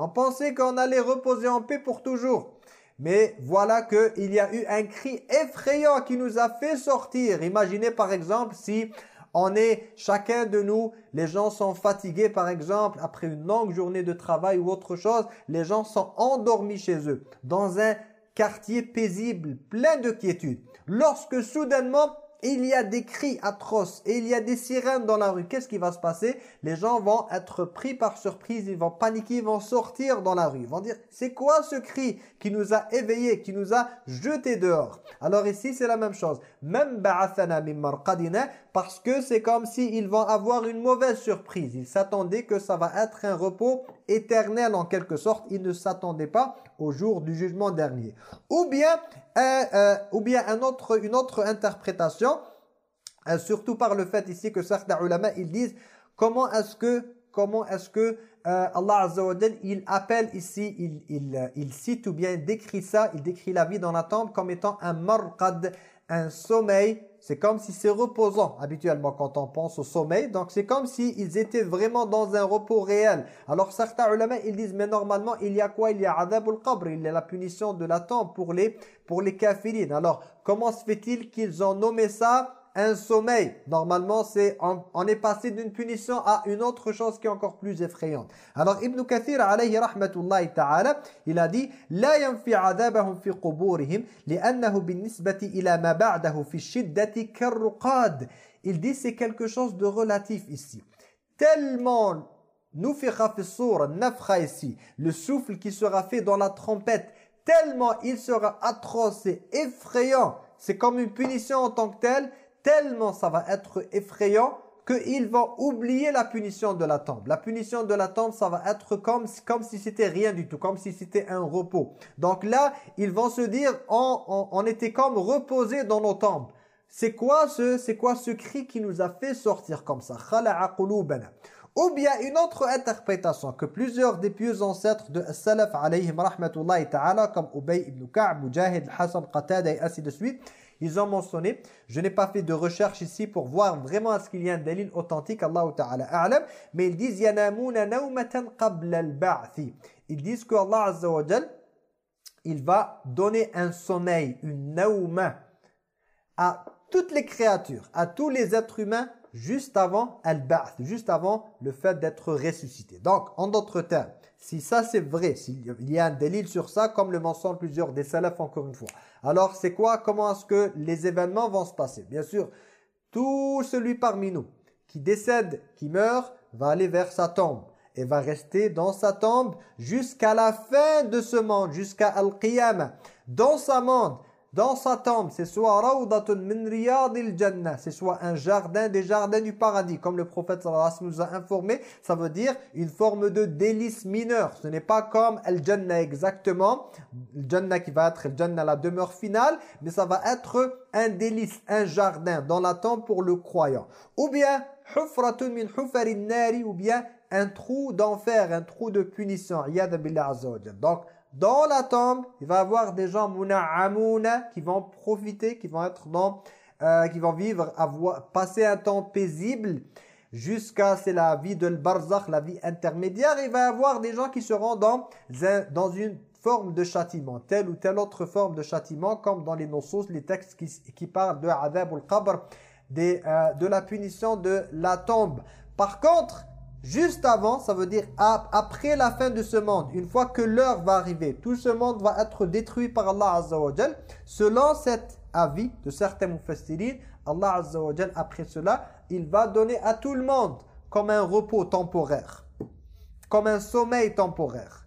On pensait qu'on allait reposer en paix pour toujours. Mais voilà qu'il y a eu un cri effrayant qui nous a fait sortir. Imaginez par exemple si on est, chacun de nous, les gens sont fatigués par exemple, après une longue journée de travail ou autre chose, les gens sont endormis chez eux, dans un quartier paisible, plein de quiétude. Lorsque soudainement, il y a des cris atroces et il y a des sirènes dans la rue. Qu'est-ce qui va se passer? Les gens vont être pris par surprise, ils vont paniquer, ils vont sortir dans la rue. Ils vont dire, c'est quoi ce cri qui nous a éveillés, qui nous a jetés dehors? Alors ici, c'est la même chose. Même parce que c'est comme s'ils vont avoir une mauvaise surprise. Ils s'attendaient que ça va être un repos éternel en quelque sorte. Ils ne s'attendaient pas au jour du jugement dernier. Ou bien, euh, ou bien une autre interprétation, euh, surtout par le fait ici que certains ulama, ils disent comment est-ce que, comment est-ce que euh, Allah Azza il appelle ici, il, il, il cite ou bien décrit ça, il décrit la vie dans la tombe comme étant un marqad, un sommeil, c'est comme si c'est reposant habituellement quand on pense au sommeil. Donc c'est comme s'ils étaient vraiment dans un repos réel. Alors certains ulama ils disent mais normalement il y a quoi? Il y a adab al-qabr, il y a la punition de la tombe pour les, pour les kafirines. Alors comment se fait-il qu'ils ont nommé ça un sommeil. Normalement, c'est on, est passé d'une punition à une autre chose qui est encore plus effrayante. Alors Ibn Kathir alayhi rahmatullahi ta'ala, il a dit لا ينفي عذابهم في قبورهم لأنه بالنسبة إلى ما بعده في الشدة كالرقاد. Il dit c'est quelque chose de relatif ici. Tellement nufikha fi sour, nafkha ici, le souffle qui sera fait dans la trompette, tellement il sera atroce et effrayant. C'est comme une punition en tant que telle tellement ça va être effrayant qu'ils vont oublier la punition de la tombe. La punition de la tombe, ça va être comme, si c'était rien du tout, comme si c'était un repos. Donc là, ils vont se dire, on, on, était comme reposés dans nos tombes. C'est quoi ce c'est quoi ce cri qui nous a fait sortir comme ça? Ou bien une autre interprétation que plusieurs des pieux ancêtres de Salaf alayhim ta'ala comme Ubay ibn Ka'b, Mujahid, Hassan, Qatada et ils ont mentionné, je n'ai pas fait de recherche ici pour voir vraiment est-ce qu'il y a un délit authentique, Allah Ta'ala a'lam, mais ils disent yanamuna nawmatan qabla al-ba'thi. Ils disent que Allah Azza wa il va donner un sommeil, une nauma à toutes les créatures, à tous les êtres humains juste avant al-ba'th, juste avant le fait d'être ressuscité. Donc, en d'autres termes, si ça c'est vrai, s'il y a un délit sur ça, comme le mentionnent plusieurs des salafs encore une fois. Alors c'est quoi? Comment est-ce que les événements vont se passer? Bien sûr, tout celui parmi nous qui décède, qui meurt, va aller vers sa tombe et va rester dans sa tombe jusqu'à la fin de ce monde, jusqu'à Al-Qiyamah. Dans sa monde, dans sa tombe, c'est soit c'est soit un jardin des jardins du paradis, comme le prophète sallallahu nous a informé, ça veut dire une forme de délice mineure. Ce n'est pas comme al-jannah exactement, le jannah qui va être le jannah la demeure finale, mais ça va être un délice, un jardin dans la tombe pour le croyant. Ou bien ou bien un trou d'enfer, un trou de punition. Dans la tombe, il va avoir des gens muna'amuna qui vont profiter, qui vont être dans, euh, qui vont vivre, avoir, passer un temps paisible jusqu'à, c'est la vie de barzakh, la vie intermédiaire. Il va y avoir des gens qui seront dans, dans une forme de châtiment, telle ou telle autre forme de châtiment, comme dans les nosos, les textes qui, qui parlent de adab ou qabr, euh, de la punition de la tombe. Par contre, Juste avant, ça veut dire après la fin de ce monde, une fois que l'heure va arriver, tout ce monde va être détruit par Allah Azza wa Selon cet avis de certains mufassirin, Allah Azza après cela, il va donner à tout le monde comme un repos temporaire, comme un sommeil temporaire.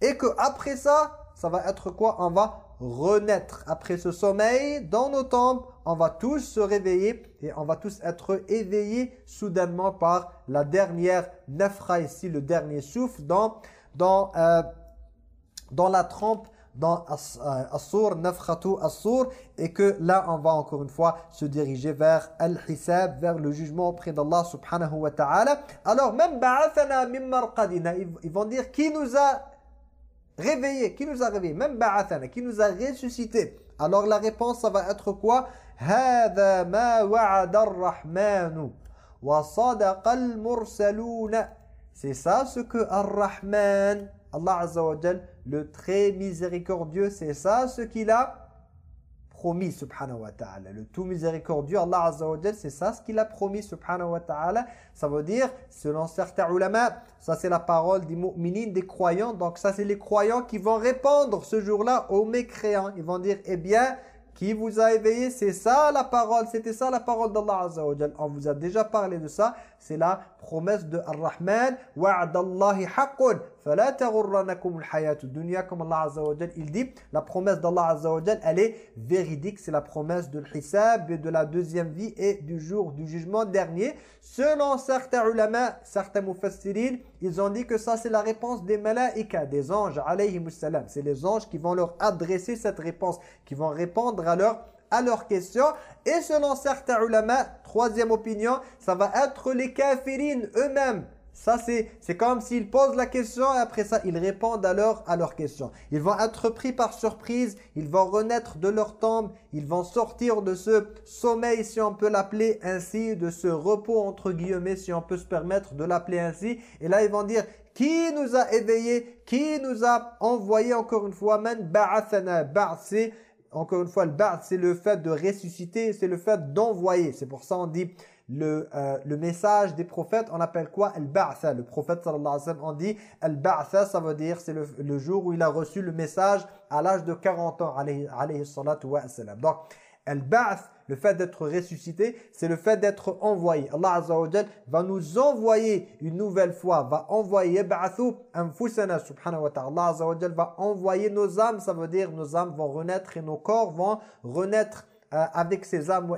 Et que après ça, ça va être quoi? On va renaître après ce sommeil dans nos tombes. On va tous se réveiller et on va tous être éveillés soudainement par la dernière nefra ici, le dernier souffle dans, dans, euh, dans la trempe dans As-Sur, Nafkhatu As-Sur, et que là, on va encore une fois se diriger vers Al-Hisab, vers le jugement auprès d'Allah subhanahu wa ta'ala. Alors, même ba'athana ils vont dire qui nous a réveillé, qui nous a réveillé, même ba'athana, qui nous a ressuscité. Alors la réponse, ça va être quoi هذا ما وعد الرحمن وصدق المرسلون C'est ça ce que Ar-Rahman, Allah Azza wa Jal, le très miséricordieux, c'est ça ce qu'il a promis subhanahu wa ta'ala. Le tout miséricordieux, Allah Azza wa c'est ça ce qu'il a promis subhanahu wa ta'ala. Ça veut dire, selon certains ulama, ça c'est la parole des mu'minines, des croyants. Donc ça c'est les croyants qui vont répondre ce jour-là aux mécréants. Ils vont dire, eh bien, qui vous a éveillé, c'est ça la parole, c'était ça la parole d'Allah Azza wa On vous a déjà parlé de ça, c'est la promesse de Ar-Rahman, wa'adallahi haqqun, fala taghurrannakum al-hayatu dunya comme Allah Azza wa il dit, la promesse d'Allah Azza wa elle est véridique, c'est la promesse de l'hisab, de la deuxième vie et du jour du jugement dernier. Selon certains ulama, certains mufassirin, ils ont dit que ça c'est la réponse des malaïka, des anges, salam. C'est les anges qui vont leur adresser cette réponse, qui vont répondre à leur à leurs questions. Et selon certains ulama, troisième opinion, ça va être les kafirines eux-mêmes. Ça, c'est comme s'ils posent la question et après ça, ils répondent alors à leurs questions. Ils vont être pris par surprise, ils vont renaître de leur tombe, ils vont sortir de ce sommeil, si on peut l'appeler ainsi, de ce repos entre guillemets, si on peut se permettre de l'appeler ainsi. Et là, ils vont dire, qui nous a éveillés? Qui nous a envoyé encore une fois? Man ba'athana ba'si encore une fois, le ba'th, c'est le fait de ressusciter, c'est le fait d'envoyer. C'est pour ça on dit le, euh, message des prophètes, on appelle quoi? Le prophète sallallahu alayhi wa sallam, on dit al ba'tha, ça veut dire c'est le, le, jour où il a reçu le message à l'âge de 40 ans, alayhi, alayhi salatu wa sallam. Donc, Al-Ba'th, le fait d'être ressuscité, c'est le fait d'être envoyé. Allah va nous envoyer une nouvelle fois, va envoyer anfusana subhanahu wa ta'ala. Allah va envoyer nos âmes, ça veut dire nos âmes vont renaître et nos corps vont renaître euh, avec ces âmes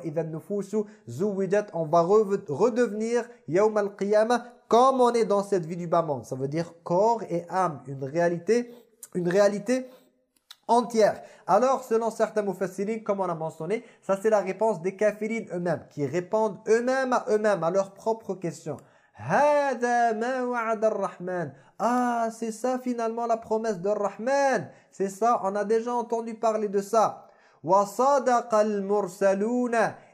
on va redevenir al-qiyamah comme on est dans cette vie du bas monde. Ça veut dire corps et âme, une réalité une réalité entière. Alors, selon certains mufassirin, comme on a mentionné, ça c'est la réponse des kafirines eux-mêmes, qui répondent eux-mêmes à eux-mêmes, à leurs propres questions. Ah, c'est ça finalement la promesse de Rahman. C'est ça, on a déjà entendu parler de ça.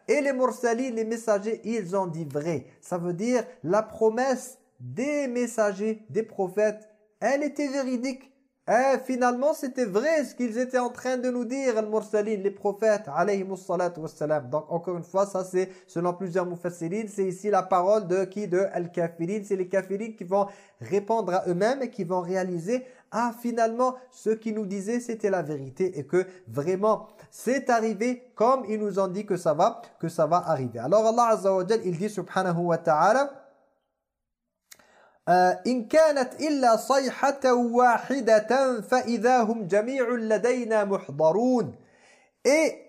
Et les mursalines, les messagers, ils ont dit vrai. Ça veut dire la promesse des messagers, des prophètes, elle était véridique. Eh, finalement, c'était vrai ce qu'ils étaient en train de nous dire, al-mursalin, les prophètes, alayhi wassalam. Donc, encore une fois, ça c'est, selon plusieurs mufassirin, c'est ici la parole de qui? De al-kafirin. C'est les kafirin qui vont répondre à eux-mêmes et qui vont réaliser, ah, finalement, ce qu'ils nous disaient, c'était la vérité et que vraiment, c'est arrivé comme ils nous ont dit que ça va, que ça va arriver. Alors, Allah Azza il dit, subhanahu wa ta'ala, إن كانت إلا صيحة واحدة فإذا هم جميع لدينا محضرون Et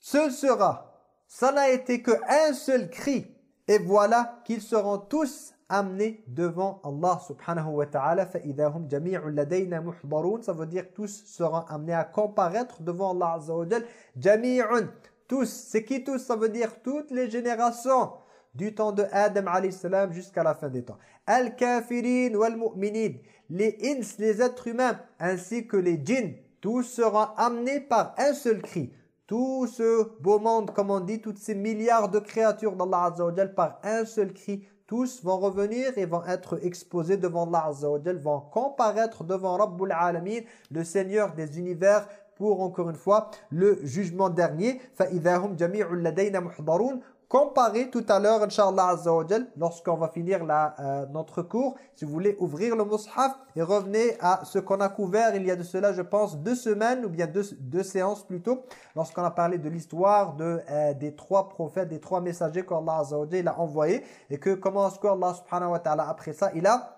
ce sera, ça n'a été qu'un seul cri, et voilà qu'ils seront tous amenés devant Allah subhanahu wa ta'ala فَإِذَا هُمْ جَمِيعٌ لَدَيْنَا مُحْضَرُونَ ça veut dire tous seront amenés à comparaître devant Allah azza wa jal جَمِيعٌ tous, c'est qui tous Ça veut dire toutes les générations du temps de Adam salam jusqu'à la fin des temps. Al-kafirin wal-mu'minin, les ins, les êtres humains, ainsi que les djinns, tous seront amenés par un seul cri. Tout ce beau monde, comme on dit, toutes ces milliards de créatures d'Allah Azza wa par un seul cri, tous vont revenir et vont être exposés devant Allah Azza wa vont comparaître devant Rabbul Alamin, le Seigneur des univers, pour encore une fois le jugement dernier. فَإِذَا هُمْ جَمِيعٌ لَدَيْنَا مُحْضَرُونَ comparer tout à l'heure, Inch'Allah Azza wa lorsqu'on va finir euh, notre cours, si vous voulez ouvrir le mushaf et revenez à ce qu'on a couvert il y a de cela, je pense, deux semaines ou bien deux, séances plutôt, lorsqu'on a parlé de l'histoire de, euh, des trois prophètes, des trois messagers qu'Allah Azza wa a envoyés et que comment est-ce qu'Allah subhanahu wa ta'ala après ça, il a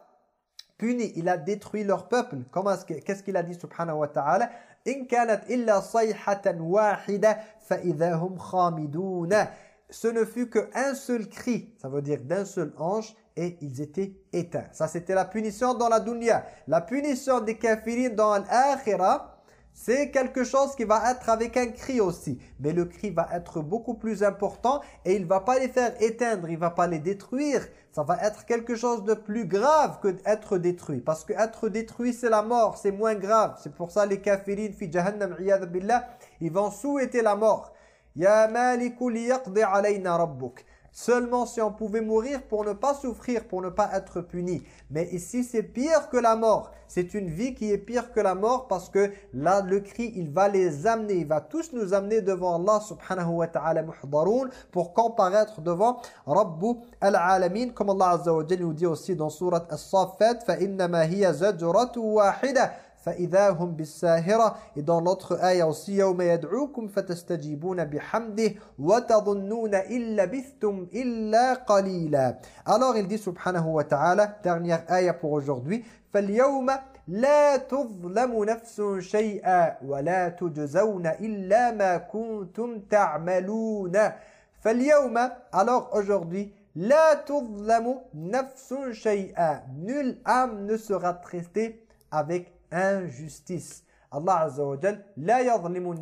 puni, il a détruit leur peuple. Comment est-ce qu'est-ce qu'il a dit subhanahu wa ta'ala? Hum khamiduna ce ne fut qu'un seul cri, ça veut dire d'un seul ange, et ils étaient éteints. Ça, c'était la punition dans la dunya. La punition des kafirines dans l'akhirah, c'est quelque chose qui va être avec un cri aussi. Mais le cri va être beaucoup plus important et il va pas les faire éteindre, il va pas les détruire. Ça va être quelque chose de plus grave que d'être détruit. Parce que être détruit, c'est la mort, c'est moins grave. C'est pour ça les kafirines, fi jahannam, ils vont souhaiter la mort. Ya maliku liyaqdi alayna rabbuk. Seulement si on pouvait mourir pour ne pas souffrir, pour ne pas être puni. Mais ici, c'est pire que la mort. C'est une vie qui est pire que la mort parce que là, le cri, il va les amener. Il va tous nous amener devant Allah subhanahu wa ta'ala muhdaroun pour comparaître devant Rabbu al-alamin. Comme Allah azza wa nous dit aussi dans surat As-Saffat, فَإِنَّمَا هِيَ زَجْرَةٌ وَاحِدَةٌ فإذا هم بالساهرة et dans l'autre ayah aussi يوم يدعوكم فتستجيبون بحمده وتظنون إلا بثتم إلا قليلا. Alors il dit subhanahu wa ta'ala dernière ayah pour aujourd'hui فاليوم لا تظلم نفس شيئا ولا تجزون إلا ما كنتم تعملون. فاليوم alors aujourd'hui لا تظلم نفس شيئا nulle âme ne sera avec injustice. Allah Azza wa la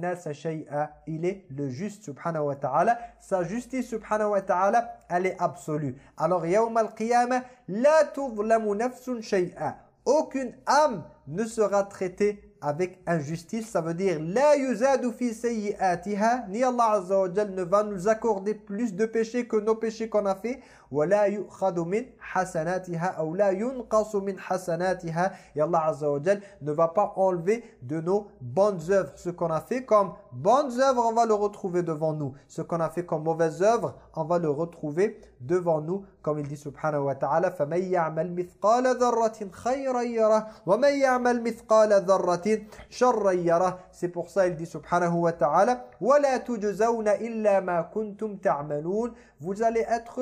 nasa shay'a, il est le juste subhanahu wa ta'ala. Sa justice subhanahu wa ta'ala, elle est absolue. Alors, yawm al-qiyamah, la tudhlamu nafsun shay'a. Aucune âme ne sera traitée avec injustice, ça veut dire la yuzadu fi sayyi'atiha, ni Allah Azza wa ne va nous accorder plus de péchés que nos péchés qu'on a fait, ولا يؤخذ من حسناتها أو لا ينقص من حسناتها et Allah Azza wa Jal ne va pas enlever de nos bonnes œuvres ce qu'on a fait comme bonnes œuvres on va le retrouver devant nous ce qu'on a fait comme mauvaises œuvres on va le retrouver devant nous comme il dit subhanahu wa ta'ala فَمَنْ يَعْمَلْ مِثْقَالَ ذَرَّةٍ خَيْرًا يَرَهُ وَمَنْ يَعْمَلْ مِثْقَالَ ذَرَّةٍ شَرًّا يَرَهُ c'est pour ça il dit subhanahu wa ta'ala وَلَا تُجْزَوْنَ إِلَّا مَا كُنْتُمْ تَعْمَلُونَ vous allez être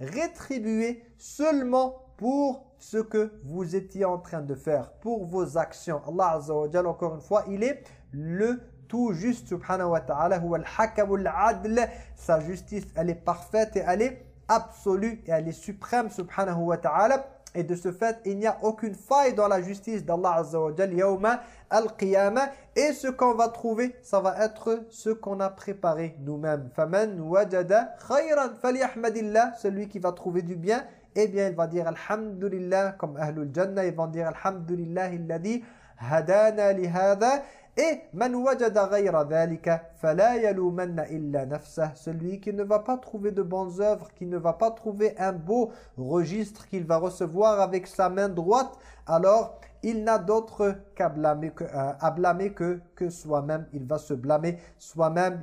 rétribuer seulement pour ce que vous étiez en train de faire, pour vos actions. Allah Azza encore une fois, il est le tout juste, subhanahu wa ta'ala, adl. Sa justice, elle est parfaite et elle est absolue et elle est suprême, subhanahu wa ta'ala. Et de ce fait, il n'y a aucune faille dans la justice d'Allah Azza wa al-qiyamah. Et ce qu'on va trouver, ça va être ce qu'on a préparé nous-mêmes. Faman wajada khayran falyahmadillah, celui qui va trouver du bien, eh bien il va dire alhamdulillah comme ahlul jannah, ils vont dire alhamdulillah alladhi hadana li hadha et celui qui ne va pas trouver de bonnes œuvres qui ne va pas trouver un beau registre qu'il va recevoir avec sa main droite alors il n'a d'autre qu'à blâmer que, euh, à blâmer que, soi-même. Il va se blâmer soi-même.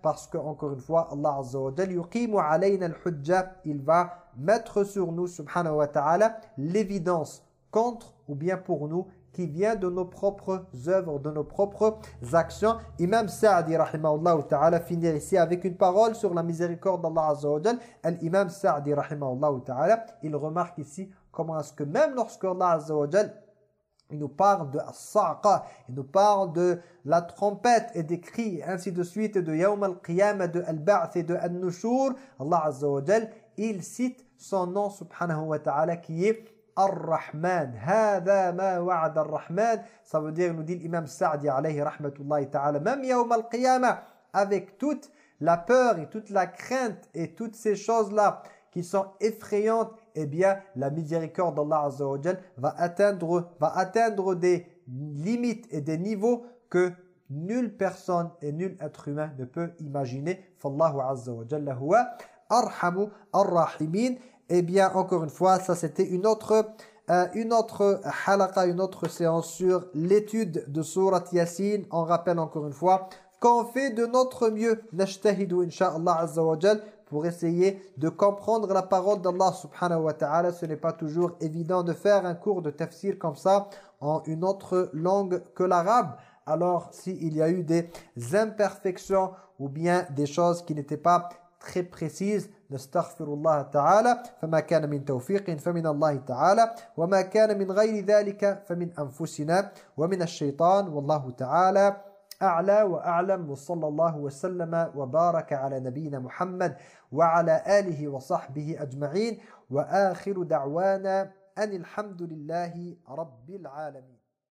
Parce que encore une fois Allah azza wa alayna al-hujja. Il va mettre sur nous subhanahu wa ta'ala l'évidence contre ou bien pour nous qui vient de nos propres œuvres, de nos propres actions. Imam Sa'di, rahimahullah ta'ala, finit ici avec une parole sur la miséricorde d'Allah Azza wa L'imam Sa'di, rahimahullah ta'ala, il remarque ici comment est-ce que même lorsque Allah Azza wa il nous parle de as il nous parle de la trompette et des cris, ainsi de suite, de Yawm al-Qiyamah, de al-Ba'th et de al-Nushur, Allah Azza wa il cite son nom subhanahu wa ta'ala qui est Ar-Rahman. Hada ma wa'ada Ar-Rahman. Ça veut dire, nous dit l'imam Sa'di alayhi rahmatullahi ta'ala, même yawm al-qiyamah, avec toute la peur et toute la crainte et toutes ces choses-là qui sont effrayantes, eh bien, la miséricorde d'Allah Azza wa va atteindre, va atteindre des limites et des niveaux que nulle personne et nul être humain ne peut imaginer. Fallahu Azza wa Jalla huwa arhamu ar-rahimin. Eh bien, encore une fois, ça c'était une autre euh, une autre halaqa, une autre séance sur l'étude de Surat Yasin. On rappelle encore une fois qu'on fait de notre mieux, nashtahidu insha'Allah azza wa pour essayer de comprendre la parole d'Allah subhanahu wa ta'ala. Ce n'est pas toujours évident de faire un cours de tafsir comme ça en une autre langue que l'arabe. Alors, s'il y a eu des imperfections ou bien des choses qui n'étaient pas très précises, نستغفر الله تعالى فما كان من توفيق فمن الله تعالى وما كان من غير ذلك فمن أنفسنا ومن الشيطان والله تعالى أعلى وأعلم وصلى الله وسلم وبارك على نبينا محمد وعلى آله وصحبه أجمعين وآخر دعوانا أن الحمد لله رب العالمين